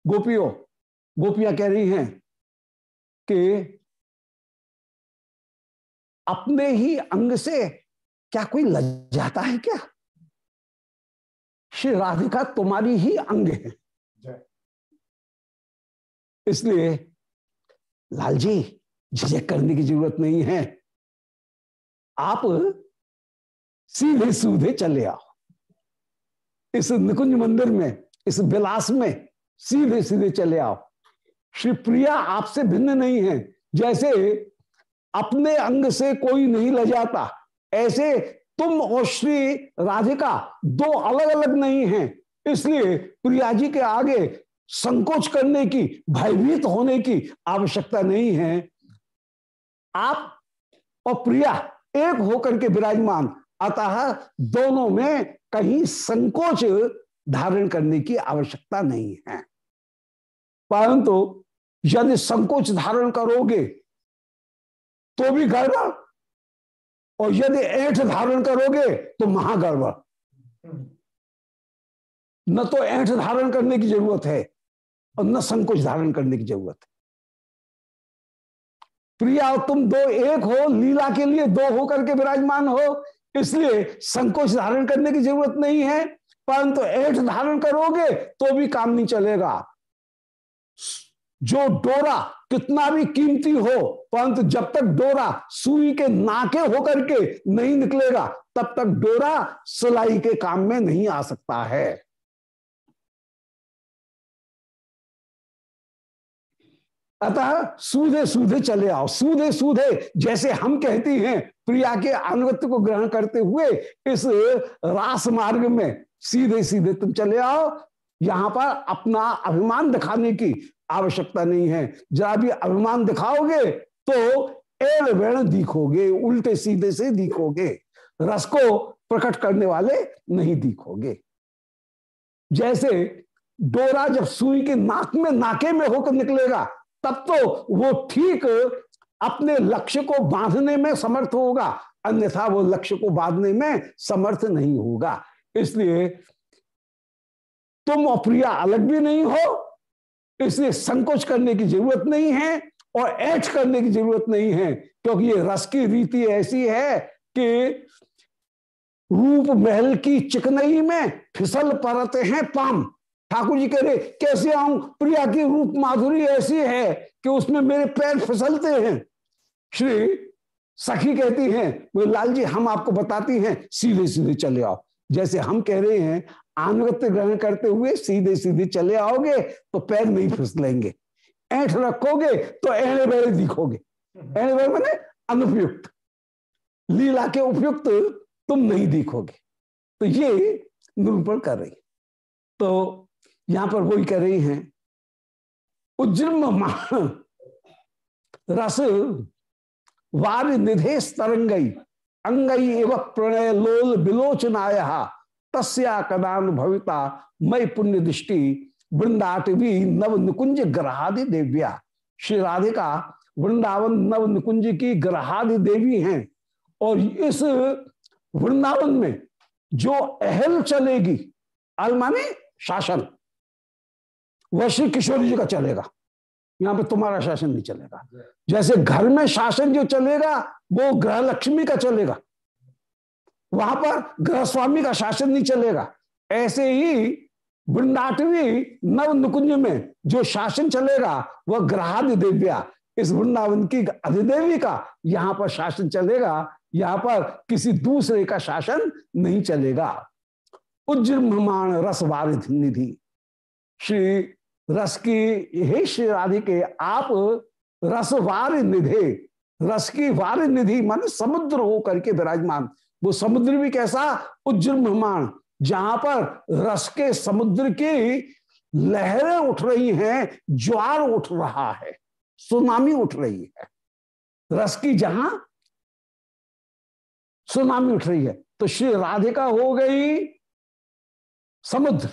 Speaker 1: गोपियों, गोपियाँ कह रही हैं कि अपने ही अंग से क्या कोई लज जाता है क्या? श्री राधिका तुम्हारी ही अंग है। इसलिए लाल जी झिझक करने की ज़रूरत नहीं है। आप सीधे सूधे चले आओ। इस निकुंज मंदिर में इस विलास में सीधे सीधे चले आओ। श्री प्रिया आपसे भिन्न नहीं है। जैसे अपने अंग से कोई नहीं ल जाता ऐसे तुम और श्री राधिका दो अलग अलग नहीं हैं। इसलिए प्रिया जी के आगे संकोच करने की, भयभीत होने की आवश्यकता नहीं है। आप और प्रिया एक होकर के विराजमान, अतः दोनों में कहीं संकोच धारण करने की आवश्यकता नहीं है। परंतु यदि संकोच धारण करोगे तो भी गड़बड़। और यदि ऐठ धारण करोगे तो महागड़बड़ न तो ऐठ धारण करने की ज़रूरत है और न संकोच धारण करने की ज़रूरत है। प्रिया, तुम दो एक हो, लीला के लिए दो होकर के विराजमान हो, इसलिए संकोच धारण करने की ज़रूरत नहीं है, परंतु ऐठ धारण करोगे तो भी काम नहीं चलेगा। जो डोरा कितना भी कीमती हो, परंतु जब तक डोरा सुई के नाके होकर के नहीं निकलेगा, तब तक डोरा सिलाई के काम में नहीं आ सकता है। अतः सूधे सूधे चले आओ सूधे सूधे जैसे हम कहती हैं, प्रिया के अनुगत्य को ग्रहण करते हुए इस रास मार्ग में सीधे सीधे तुम चले आओ। यहाँ पर अपना अभिमान दिखाने की आवश्यकता नहीं है। जरा भी अभिमान दिखाओगे तो एड़ वेण दिखोगे, उल्टे सीधे से दिखोगे। रस को प्रकट करने वाले नहीं दिखोगे। जैसे डोरा जब सुई के नाक में नाके में होकर निकलेगा, तब तो वो ठीक अपने लक्ष्य को बांधने में समर्थ होगा, अन्यथा वो लक्ष्य को बांधने में समर्थ नहीं होगा। इसलिए तुम और प्रिया अलग भी नहीं हो इसलिए संकोच करने की ज़रूरत नहीं है और ऐठ करने की ज़रूरत नहीं है, क्योंकि ये रस की रीति ऐसी है कि रूप महल की चिकनई में फिसल परते हैं पाम। ठाकुर जी कह रहे, कैसे आऊँ? प्रिया की रूप माधुरी ऐसी है कि उसमें मेरे पैर फिसलते हैं। श्री सखी कहती हैं वो लाल जी हम आपको बताती हैं सीधे सीधे चले आओ। जैसे हम कह रहे हैं आनुगत्य ग्रहण करते हुए सीधे सीधे चले आओगे तो पैर नहीं फिसलेंगे ऐठ रखोगे तो एणे बेड़े दिखोगे। एणे बेड़े मैंने अनुपयुक्त। लीला के उपयुक्त तुम नहीं दिखोगे। तो ये निरूपण कर रही। तो यहाँ पर वही कह रही हैं उज्जृम रस वार निधे तरंगई अंगई एवं प्रणय लोल विलोचनाय। तस्या कदान भविता मई पुण्य दृष्टि वृंदाटवी नव निकुंज ग्रहादि देव्या। श्री राधिका वृंदावन नव निकुंज की ग्रहादि देवी हैं और इस वृंदावन में जो अहल चलेगी अल माने शासन, वह श्री किशोरी जी का चलेगा। यहाँ पे तुम्हारा शासन नहीं चलेगा। जैसे घर में शासन जो चलेगा, वो ग्रह लक्ष्मी का चलेगा। वहाँ पर ग्रह स्वामी का शासन नहीं चलेगा। ऐसे ही वृंदाटवी नव निकुंज में जो शासन चलेगा, वह ग्रहादि इस वृंदावन की अधिदेवी का यहाँ पर शासन चलेगा, यहाँ पर किसी दूसरे का शासन नहीं चलेगा। उज्जृमान रस वारिध निधि। श्री रस की, हे श्री राधिके, आप रस वार निधे। रस की वार निधि मान समुद्र हो करके विराजमान। वो समुद्र भी कैसा? उज्जृमान जहाँ पर रस के समुद्र की लहरें उठ रही हैं, ज्वार उठ रहा है, सुनामी उठ रही है। रस की जहाँ सुनामी उठ रही है। तो श्री राधिका हो गई समुद्र।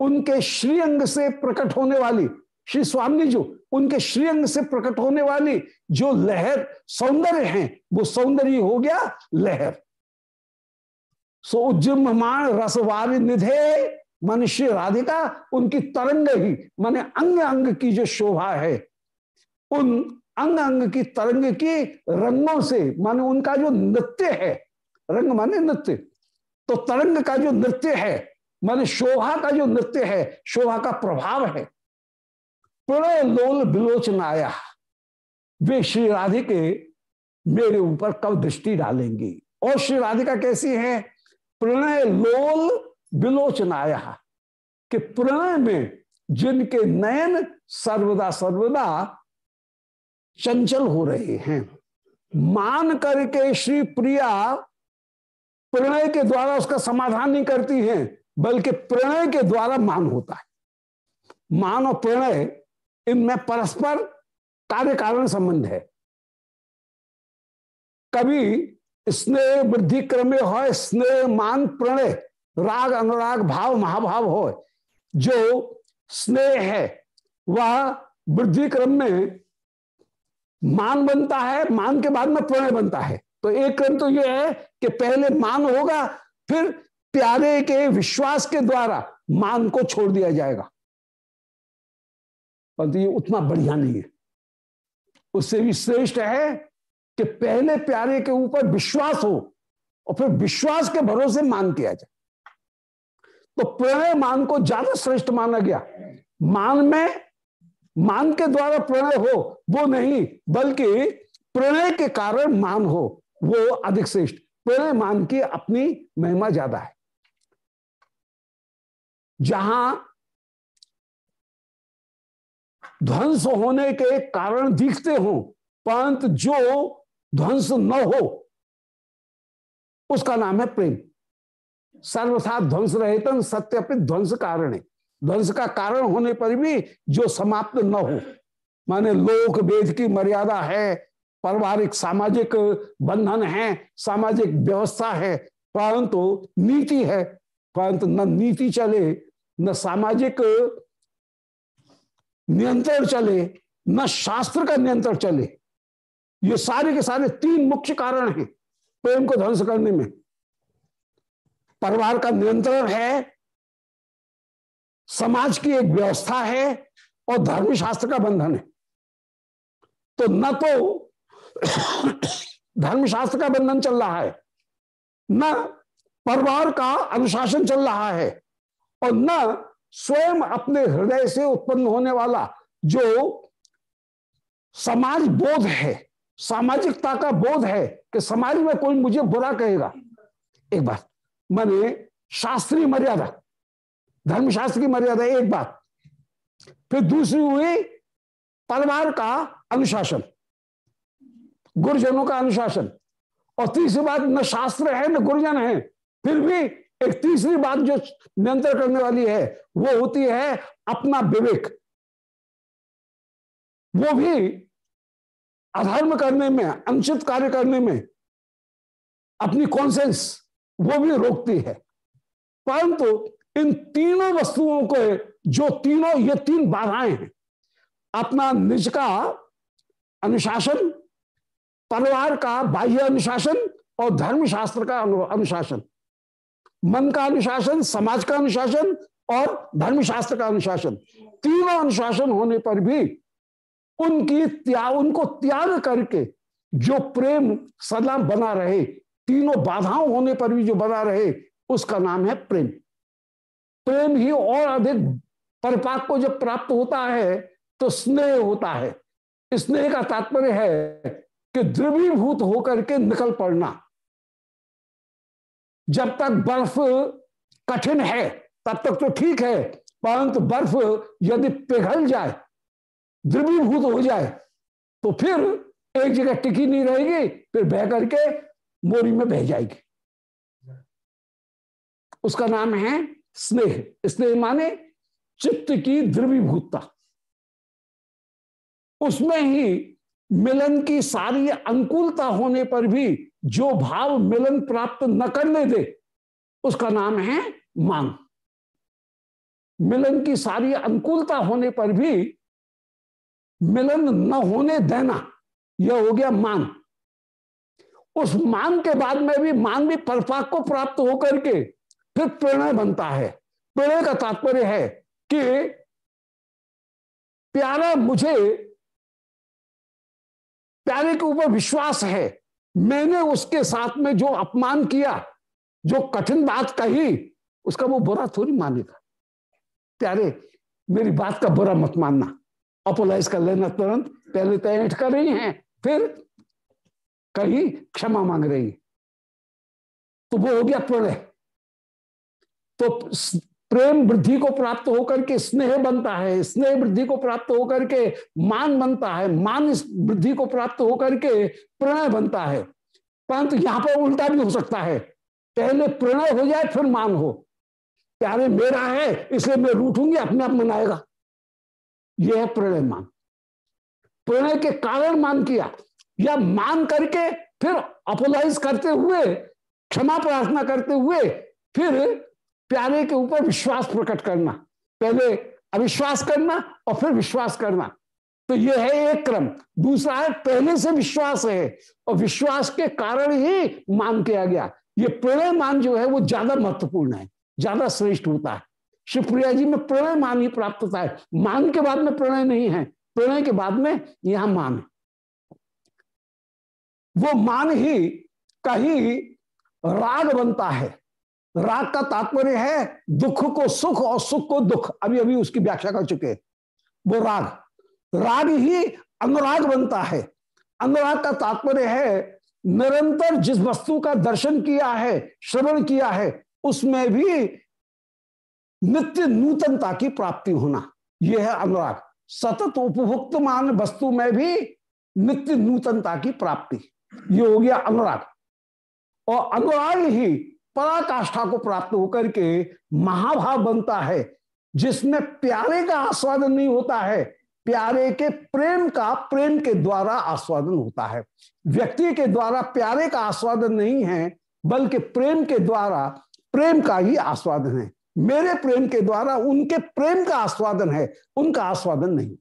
Speaker 1: उनके श्रीअंग से प्रकट होने वाली, श्री स्वामी जो, उनके श्रीअंग से प्रकट होने वाली जो लहर, सौंदर्य है, वो सौंदर्य हो गया लहर। सो उज्जमान रसवारी निधे मनुष्य राधिका, उनकी तरंग ही। माने अंग अंग की जो शोभा है, उन अंग अंग की तरंग की रंगों से, माने उनका जो नृत्य है, रंग माने नृत्य तो तरंग का जो नृत्य है, माने शोभा का जो नृत्य है, शोभा का प्रभाव है। प्रणय लोल विलोचन आया वे श्री राधिके मेरे ऊपर कब दृष्टि डालेंगी? और श्री राधिका कैसी है? प्रणय लोल विलोचनाया कि प्रणय में जिनके नयन सर्वदा सर्वदा चंचल हो रहे हैं। मान करके श्री प्रिया प्रणय के द्वारा उसका समाधान नहीं करती हैं, बल्कि प्रणय के द्वारा मान होता है। मान और प्रणय, इनमें परस्पर कार्य कारण संबंध है। कभी स्नेह वृद्धि क्रमे हो स्नेह मान प्रणय, राग अनुराग भाव महाभाव हो जो स्नेह है, वह वृद्धि क्रम में मान बनता है, मान के बाद में प्रणय बनता है। तो एक क्रम तो यह है कि पहले मान होगा, फिर प्यारे के विश्वास के द्वारा मान को छोड़ दिया जाएगा। परंतु ये उतना बढ़िया नहीं है। उससे भी श्रेष्ठ है कि पहले प्यारे के ऊपर विश्वास हो और फिर विश्वास के भरोसे मान किया जाए। तो प्रणय मान को ज़्यादा श्रेष्ठ माना गया। मान में, मान के द्वारा प्रणय हो, वो नहीं, बल्कि प्रणय के कारण मान हो, वो अधिक श्रेष्ठ। प्रणय मान की अपनी महिमा ज़्यादा है। जहाँ ध्वंस होने के कारण दिखते हो, परंतु जो ध्वंस न हो। उसका नाम है प्रेम। सर्वथा ध्वंस रहे सत्य ध्वंस कारण। है ध्वंस का कारण होने पर भी जो समाप्त न हो, माने लोक वेद की मर्यादा है, पारिवारिक, सामाजिक बंधन है, सामाजिक व्यवस्था है, परंतु नीति है, परंतु न नीति चले, न सामाजिक नियंत्रण चले, न शास्त्र का नियंत्रण चले। ये सारे के सारे तीन मुख्य कारण हैं प्रेम को ध्वंस करने में। परिवार का नियंत्रण है, समाज की एक व्यवस्था है और धर्मशास्त्र का बंधन है। तो न तो <coughs> धर्मशास्त्र का बंधन चल रहा है, न परिवार का अनुशासन चल रहा है और न स्वयं अपने हृदय से उत्पन्न होने वाला जो समाज बोध है सामाजिकता का बोध है कि समाज में कोई मुझे बुरा कहेगा। एक बात, माने शास्त्रीय मर्यादा, धर्मशास्त्र की मर्यादा, एक बात। फिर दूसरी हुई परिवार का अनुशासन, गुरुजनों का अनुशासन। और तीसरी बात, न शास्त्र है, न गुरुजन है, फिर भी एक तीसरी बात जो नियंत्रण करने वाली है, वो होती है अपना विवेक। वो भी अधर्म करने में, अनुचित कार्य करने में अपनी कॉन्सेंस वो भी रोकती है। परंतु इन तीनों वस्तुओं को, जो तीनों, ये तीन बाधाएँ हैं, अपना निज का अनुशासन, परिवार का बाह्य अनुशासन और धर्मशास्त्र का अनुशासन। मन का अनुशासन, समाज का अनुशासन और धर्मशास्त्र का अनुशासन। तीनों अनुशासन होने पर भी उनकी त्याग उनको त्याग करके जो प्रेम सदा बना रहे, तीनों बाधाओं होने पर भी जो बना रहे, उसका नाम है प्रेम। प्रेम ही और अधिक परिपाक को जब प्राप्त होता है तो स्नेह होता है। स्नेह का तात्पर्य है कि द्रवीभूत होकर के निकल पड़ना। जब तक बर्फ़ कठिन है, तब तक तो ठीक है, परंतु बर्फ़ यदि पिघल जाए द्रवीभूत हो जाए तो फिर एक जगह टिकी नहीं रहेगी, फिर बह करके मोरी में बह जाएगी। उसका नाम है स्नेह। स्नेह माने चित्त की द्रवीभूतता। उसमें ही मिलन की सारी अनुकूलता होने पर भी जो भाव मिलन प्राप्त न करने दे, उसका नाम है मांग। मिलन की सारी अनुकूलता होने पर भी मिलन न होने देना, यह हो गया मान। उस मान के बाद में भी मान भी परपाक को प्राप्त होकर के फिर प्रणय बनता है। प्रणय का तात्पर्य है कि प्यारा मुझे, प्यारे के ऊपर विश्वास है। मैंने उसके साथ में जो अपमान किया, जो कठिन बात कही, उसका वो बुरा थोड़ी मानेगा। प्यारे, मेरी बात का बुरा मत मानना। अपोलाइज कर लेना तुरंत, पहले तो कर रही हैं, फिर कहीं क्षमा मांग रही तो वो हो गया प्रणय। तो प्रेम वृद्धि को प्राप्त होकर के स्नेह बनता है, स्नेह वृद्धि को प्राप्त होकर के मान बनता है, मान वृद्धि को प्राप्त होकर के प्रणय बनता है। परंतु यहाँ पर उल्टा भी हो सकता है। पहले प्रणय हो जाए, फिर मान हो। प्यारे मेरा है, इसलिए मैं रूठूँगी, अपने आप मनाएगा। यह है प्रणय मान। प्रणय के कारण मान किया, या मान करके फिर अपोलाइज करते हुए, क्षमा प्रार्थना करते हुए फिर प्यारे के ऊपर विश्वास प्रकट करना। पहले अविश्वास करना और फिर विश्वास करना। तो यह है एक क्रम। दूसरा है, पहले से विश्वास है और विश्वास के कारण ही मान किया गया। ये प्रणय मान जो है, वो ज़्यादा महत्वपूर्ण है, ज़्यादा श्रेष्ठ होता है। शिवप्रिया जी में प्रणय मान ही प्राप्त होता है। मान के बाद में प्रणय नहीं है। प्रणय के बाद में यहाँ मान है। वो मान ही कहीं राग बनता है। राग का तात्पर्य है दुख को सुख और सुख को दुख। अभी अभी उसकी व्याख्या कर चुके वो राग। राग ही अनुराग बनता है। अनुराग का तात्पर्य है निरंतर जिस वस्तु का दर्शन किया है, श्रवण किया है, उसमें भी नित्य नूतनता की प्राप्ति होना। यह है अनुराग। सतत उपभुक्त मान वस्तु में भी नित्य नूतनता की प्राप्ति। ये हो गया अनुराग। और अनुराग ही पराकाष्ठा को प्राप्त होकर के महाभाव बनता है, जिसमें प्यारे का आस्वादन नहीं होता है। प्यारे के प्रेम का प्रेम के द्वारा आस्वादन होता है। व्यक्ति के द्वारा प्यारे का आस्वादन नहीं है, बल्कि प्रेम के द्वारा प्रेम का ही आस्वादन है। मेरे प्रेम के द्वारा उनके प्रेम का आस्वादन है, उनका आस्वादन नहीं।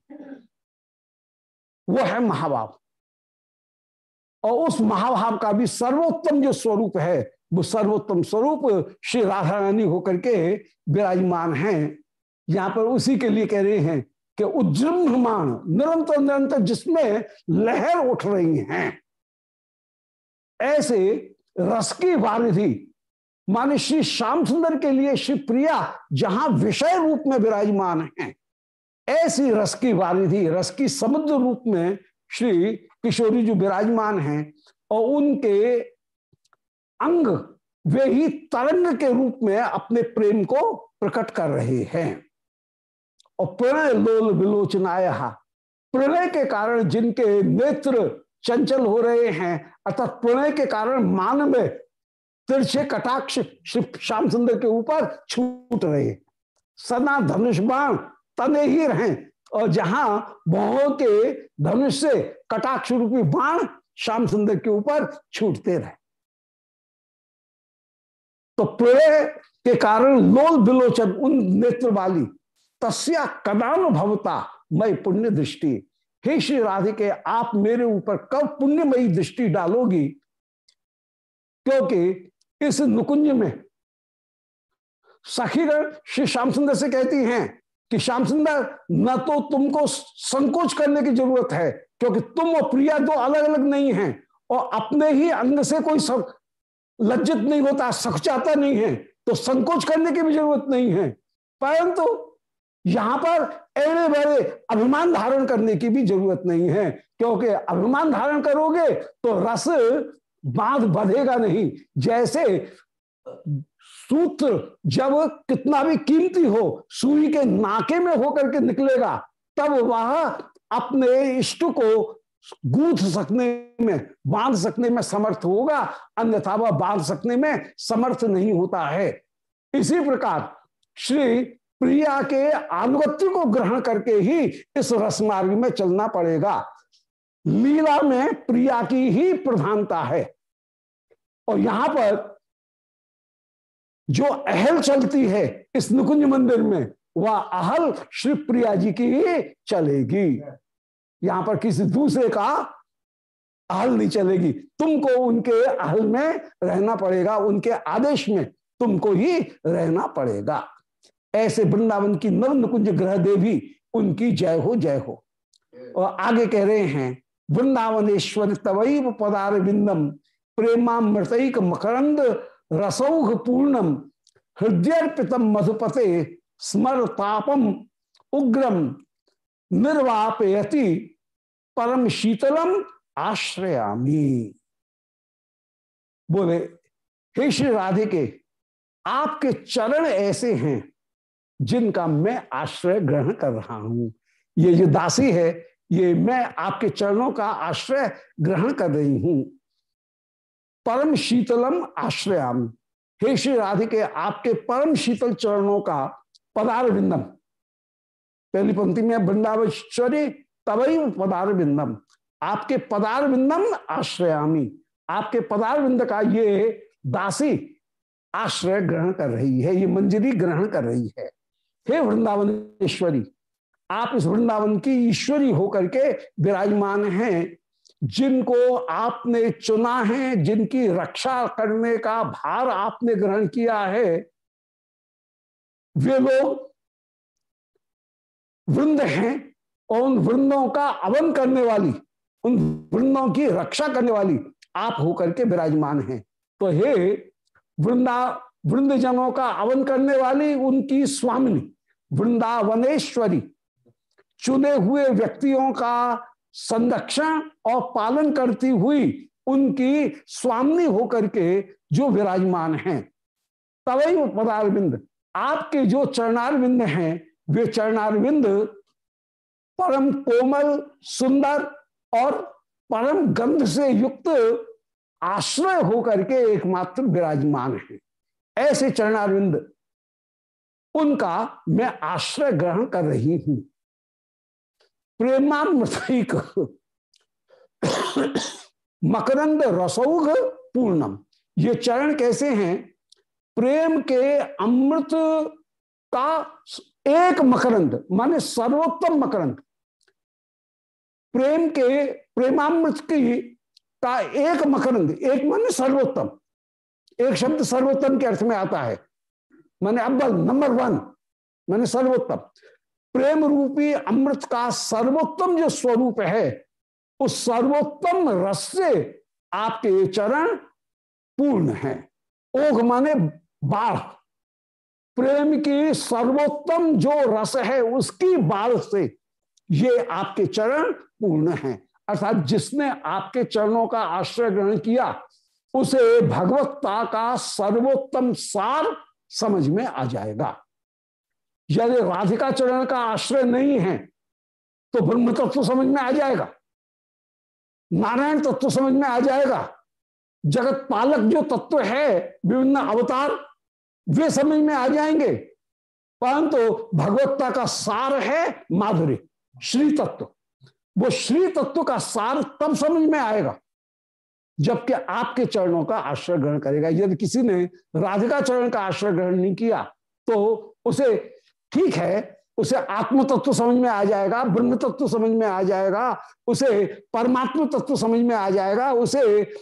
Speaker 1: वो है महाभाव। और उस महाभाव का भी सर्वोत्तम जो स्वरूप है, वो सर्वोत्तम स्वरूप श्री राधा रानी होकर के विराजमान हैं। यहाँ पर उसी के लिए कह रहे हैं कि उज्जृंभमान निरंतर निरंतर जिसमें लहर उठ रही हैं, ऐसे रस की वारिधि माने श्री श्याम सुंदर के लिए श्री प्रिया जहाँ विषय रूप में विराजमान है, ऐसी रस की वारिधि, रस की समुद्र रूप में श्री किशोरी जो विराजमान हैं और उनके अंग वे ही तरंग के रूप में अपने प्रेम को प्रकट कर रहे हैं। और प्रणय लोल विलोचनाया, प्रणय के कारण जिनके नेत्र चंचल हो रहे हैं, अर्थात प्रणय के कारण मान में तिरछे कटाक्ष श्याम सुंदर के ऊपर छूट रहे। सना धनुष बाण तने ही रहे। और जहाँ बहु के धनुष से कटाक्ष रूपी बाण श्याम सुंदर के ऊपर छूटते रहे। तो प्रणय के कारण लोल बिलोचन उन नेत्र वाली तस्या कदानुभवता मई पुण्य दृष्टि। हे श्री राधिके, आप मेरे ऊपर कब पुण्यमयी दृष्टि डालोगी? क्योंकि इस नुकुंज में। सखीगण श्री श्याम सुंदर से कहती हैं कि, श्याम सुंदर, न तो तुमको संकोच करने की ज़रूरत है, क्योंकि तुम और प्रिया दो अलग अलग नहीं हैं और अपने ही अंग से कोई सब लज्जित नहीं होता, सखचाता नहीं है तो संकोच करने की भी ज़रूरत नहीं है। परंतु तो यहाँ पर एड़े बड़े अभिमान धारण करने की भी ज़रूरत नहीं है, क्योंकि अभिमान धारण करोगे तो रस बाँध बधेगा नहीं। जैसे सूत्र जब कितना भी कीमती हो, सुई के नाके में होकर के निकलेगा, तब वह अपने इष्ट को गूंथ सकने में, बाँध सकने में समर्थ होगा, अन्यथा वह बाँध सकने में समर्थ नहीं होता है। इसी प्रकार श्री प्रिया के अनुगत्य को ग्रहण करके ही इस रसमार्ग में चलना पड़ेगा। लीला में प्रिया की ही प्रधानता है। और यहाँ पर जो अहल चलती है इस नुकुंज मंदिर में, वह अहल श्री प्रिया जी की ही चलेगी। यहाँ पर किसी दूसरे का अहल नहीं चलेगी। तुमको उनके अहल में रहना पड़ेगा, उनके आदेश में तुमको ही रहना पड़ेगा। ऐसे वृंदावन की नव नुकुंज ग्रह देवी, उनकी जय हो जय हो। और आगे कह रहे हैं वृंदावनेश्वर तवैव पदार बिंदम प्रेमामृतक मकरंद रसौघ पूर्णम हृदयर्पितम मधुपते स्मर तापम उग्रम निर्वापयति परम शीतलम आश्रयामी। बोले, हे श्री राधे के आपके चरण ऐसे हैं जिनका मैं आश्रय ग्रहण कर रहा हूँ। ये जो दासी है ये मैं आपके चरणों का आश्रय ग्रहण कर रही हूँ। परम शीतलम आश्रयाम। हे श्री राधिके, आपके परम शीतल चरणों का पदार बिंदम पहली पंक्ति में वृंदावेश्वरी तबई पदार बिंदम आपके पदार बिंदम आश्रयामी। आपके पदार बिंद का ये दासी आश्रय ग्रहण कर रही है, ये मंजरी ग्रहण कर रही है। हे वृंदावनेश्वरी आप इस वृंदावन की ईश्वरी होकर के विराजमान हैं, जिनको आपने चुना है, जिनकी रक्षा करने का भार आपने ग्रहण किया है, वे लोग वृंद हैं और उन वृंदों का अवन करने वाली, उन वृंदों की रक्षा करने वाली आप होकर के विराजमान हैं। तो हे वृंदा, वृंदजनों का अवन करने वाली उनकी स्वामिनी, वृंदावनेश्वरी चुने हुए व्यक्तियों का संरक्षण और पालन करती हुई उनकी स्वामी होकर के जो विराजमान हैं। तवई पदारविंद, आपके जो चरणारविंद हैं, वे चरणारविंद परम कोमल, सुंदर और परम गंध से युक्त आश्रय होकर के एकमात्र विराजमान है। ऐसे चरणारविंद, उनका मैं आश्रय ग्रहण कर रही हूँ। प्रेमामृतिक मकरंद रसौघ पूर्णम। ये चरण कैसे हैं? प्रेम के अमृत का एक मकरंद, माने सर्वोत्तम मकरंद। प्रेम के, प्रेमामृत की का एक मकरंद, एक माने सर्वोत्तम। एक शब्द सर्वोत्तम के अर्थ में आता है। माने अव्वल, नंबर वन, माने सर्वोत्तम। प्रेम रूपी अमृत का सर्वोत्तम जो स्वरूप है, उस सर्वोत्तम रस से आपके ये चरण पूर्ण है। ओघ माने बाढ़। प्रेम की सर्वोत्तम जो रस है, उसकी बाढ़ से ये आपके चरण पूर्ण हैं। अर्थात जिसने आपके चरणों का आश्रय ग्रहण किया, उसे भगवत्ता का सर्वोत्तम सार समझ में आ जाएगा। यदि राधिका चरण का आश्रय नहीं है तो ब्रह्म तत्व समझ में आ जाएगा। नारायण तत्व समझ में आ जाएगा। जगत पालक जो तत्व है, विभिन्न अवतार, वे समझ में आ जाएँगे। परंतु तो भगवत्ता का सार है माधुरी, श्री तत्व। वो श्री तत्व का सार तब समझ में आएगा, जबकि आपके चरणों का आश्रय ग्रहण करेगा। यदि किसी ने राधिका चरण का आश्रय ग्रहण नहीं किया तो उसे ठीक है, उसे आत्म तत्व समझ में आ जाएगा ब्रह्म तत्व समझ में आ जाएगा, उसे परमात्म तत्व समझ में आ जाएगा, उसे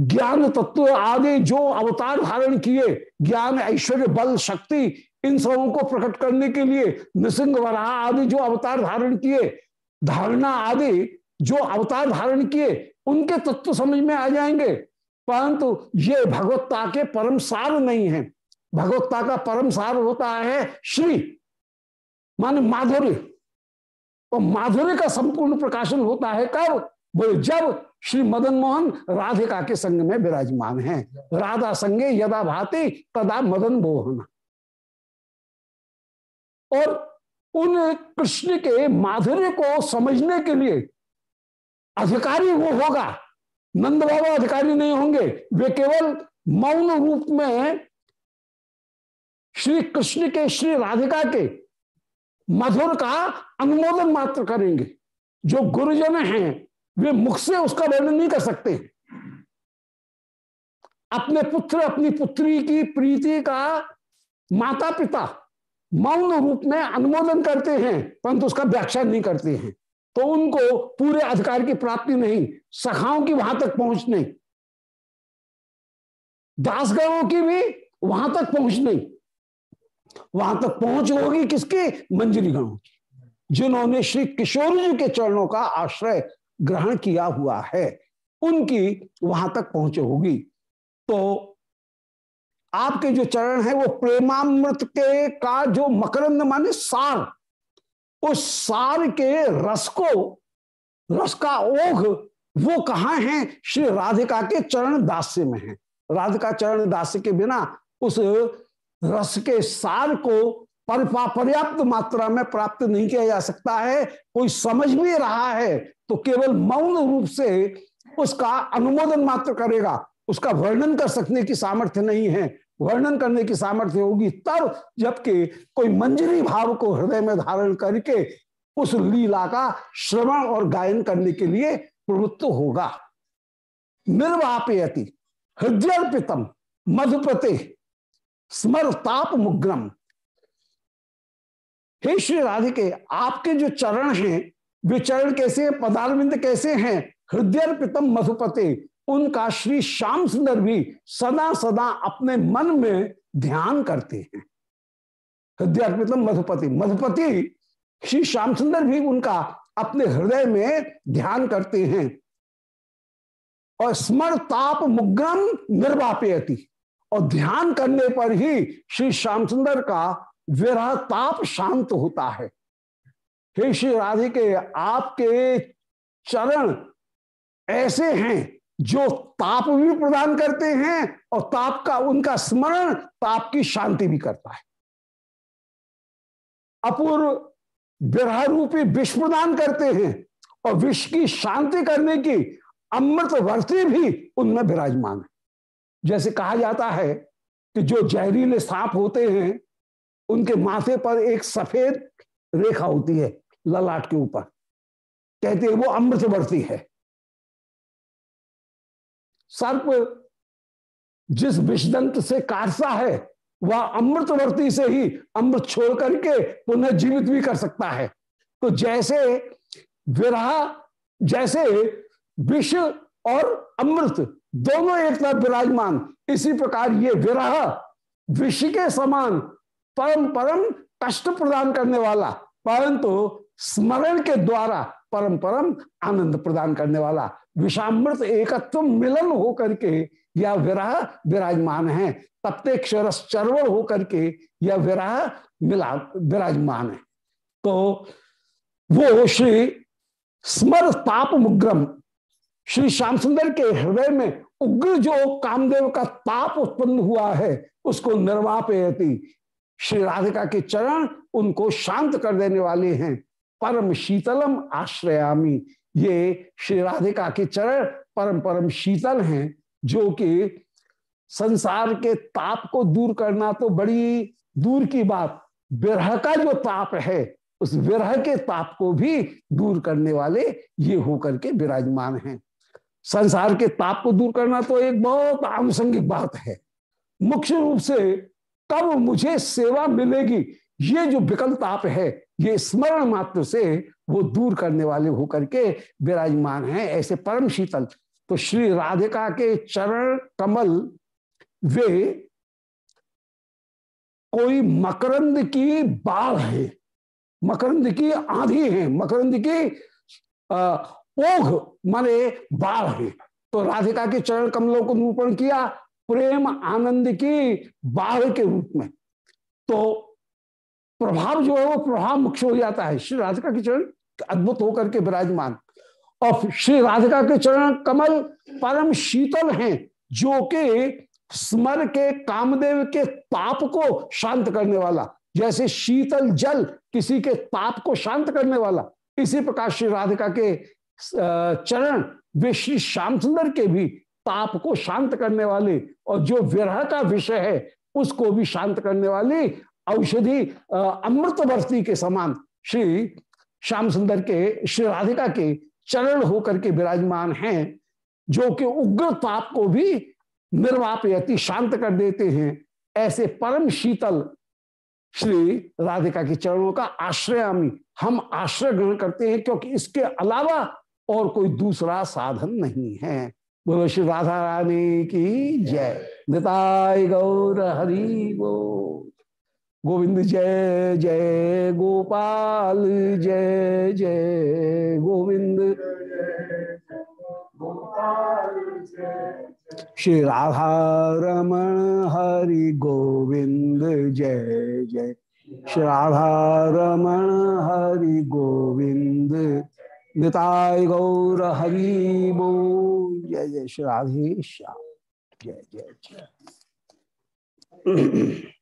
Speaker 1: ज्ञान तत्व आदि जो अवतार धारण किए, ज्ञान, ऐश्वर्य, बल, शक्ति, इन सबों को प्रकट करने के लिए, नृसिंह वराह आदि जो अवतार धारण किए, धारणा आदि जो अवतार धारण किए, उनके तत्व समझ में आ जाएँगे। परंतु ये भगवत्ता के परम सार नहीं है। भगवत्ता का परम सार होता है श्री माने माधुर्य और माधुर्य का संपूर्ण प्रकाशन होता है कब? बोले जब श्री मदन मोहन राधिका के संग में विराजमान है। राधा संगे यदा भाती, तदा मदन मोहन। और उन कृष्ण के माधुर्य को समझने के लिए अधिकारी वो होगा। नंद बाबा अधिकारी नहीं होंगे। वे केवल मौन रूप में श्री कृष्ण के, श्री राधिका के मधुर का अनुमोदन मात्र करेंगे। जो गुरुजन हैं, वे मुख से उसका वर्णन नहीं कर सकते। अपने पुत्र, अपनी पुत्री की प्रीति का माता पिता मौन रूप में अनुमोदन करते हैं, परंतु उसका व्याख्या नहीं करते हैं। तो उनको पूरे अधिकार की प्राप्ति नहीं, सखाओं की वहाँ तक पहुँच नहीं। दासगणों की भी वहाँ तक पहुँच नहीं। वहाँ तक पहुँच होगी किसके? मंजरी गणों की, जिन्होंने श्री किशोर जी के चरणों का आश्रय ग्रहण किया हुआ है, उनकी वहाँ तक पहुँच होगी। तो आपके जो चरण है, वो प्रेमामृत के का जो मकरंद माने सार, उस सार के रस को, रस का ओघ, वो कहा है? श्री राधिका के चरण दास्य में है। राधिका चरण दास्य के बिना उस रस के सार को पर्याप्त मात्रा में प्राप्त नहीं किया जा सकता है। कोई समझ भी रहा है तो केवल मौन रूप से उसका अनुमोदन मात्र करेगा। उसका वर्णन कर सकने की सामर्थ्य नहीं है। वर्णन करने की सामर्थ्य होगी तब जबकि कोई मंजरी भाव को हृदय में धारण करके उस लीला का श्रवण और गायन करने के लिए प्रवृत्त होगा। निर्वापयति हृदय मधुपते स्मरताप मुग्रम हे श्री राधिके, आपके जो चरण हैं, वे चरण कैसे पदारविंद कैसे हैं? हृदय पितम मधुपते, उनका श्री श्याम सुंदर भी सदा सदा अपने मन में ध्यान करते हैं। हृदय पितम मधुपति मधुपति श्री श्याम सुंदर भी उनका अपने हृदय में ध्यान करते हैं। और स्मर ताप मुग्रम निर्वापयती। और ध्यान करने पर ही श्री श्याम सुंदर का विरह ताप शांत होता है। हे श्री राधिके आपके चरण ऐसे हैं जो ताप भी प्रदान करते हैं और ताप का, उनका स्मरण ताप की शांति भी करता है। अपूर्व विरह रूपी विष प्रदान करते हैं और विष की शांति करने की अमृत वर्ती भी उनमें विराजमान है। जैसे कहा जाता है कि जो जहरीले सांप होते हैं, उनके माथे पर एक सफ़ेद रेखा होती है, ललाट के ऊपर। कहते हैं वो अमृतवर्ती है। सर्प जिस विषदंत से काटता है, वह अमृतवर्ती से ही अमृत छोड़ करके पुनः जीवित भी कर सकता है। तो जैसे विरह, जैसे विष और अमृत दोनों एक तरफ़ विराजमान। इसी प्रकार ये विरह विष के समान परम परम कष्ट प्रदान करने वाला, परंतु स्मरण के द्वारा परम परम आनंद प्रदान करने वाला, विषामृत एकत्व मिलन हो करके यह विरह विराजमान है। तप्ते क्षरस चरवण हो करके यह विरह मिला, विराजमान है। तो वो श्री स्मर ताप मुग्रम श्री श्याम सुंदर के हृदय में उग्र जो कामदेव का ताप उत्पन्न हुआ है, उसको निर्वापयती श्री राधिका के चरण उनको शांत कर देने वाले हैं। परम शीतलम आश्रयामी। ये श्री राधिका के चरण परम परम शीतल हैं, जो कि संसार के ताप को दूर करना तो बड़ी दूर की बात। विरह का जो ताप है, उस विरह के ताप को भी दूर करने वाले ये होकर के विराजमान हैं। संसार के ताप को दूर करना तो एक बहुत आनुषंगिक बात है। मुख्य रूप से कब मुझे सेवा मिलेगी, ये जो विकल ताप है, ये स्मरण मात्र से वो दूर करने वाले होकर के विराजमान हैं ऐसे परम शीतल। तो श्री राधिका के चरण कमल, वे कोई मकरंद की बाढ़ है। मकरंद की आंधी है, मकरंद की ओघ माने बाढ़। तो राधिका के चरण कमलों को निरूपण किया, प्रेम आनंद की बाढ़ के रूप में। तो प्रभाव जो है वो प्रभाव मुख्य हो जाता है। श्री राधिका के चरण अद्भुत होकर के विराजमान। और श्री राधिका के चरण कमल परम शीतल हैं, जो कि स्मर के कामदेव के ताप को शांत करने वाला। जैसे शीतल जल किसी के ताप को शांत करने वाला। इसी प्रकार श्री राधिका के चरण वे श्री श्याम सुंदर के भी ताप को शांत करने वाले और जो विरह का विषय है, उसको भी शांत करने वाली औषधि अमृत वर्ती के समान श्री श्याम सुंदर के, श्री राधिका के चरण होकर के विराजमान हैं, जो कि उग्र ताप को भी निर्वाप यति शांत कर देते हैं। ऐसे परम शीतल श्री राधिका के चरणों का आश्रयामी हम आश्रय ग्रहण करते हैं, क्योंकि इसके अलावा और कोई दूसरा साधन नहीं है। बोलो, श्री राधा रानी की जय। निताय गौर हरि गो गोविंद जय जय गोपाल, जय जय गोविंद। श्री राधा रमण हरि गोविंद, जय जय। श्री राधा रमण हरि गोविंद। निताय गौर हरि बो। जय जय श्री राधे श्याम जय जय जय। <clears throat>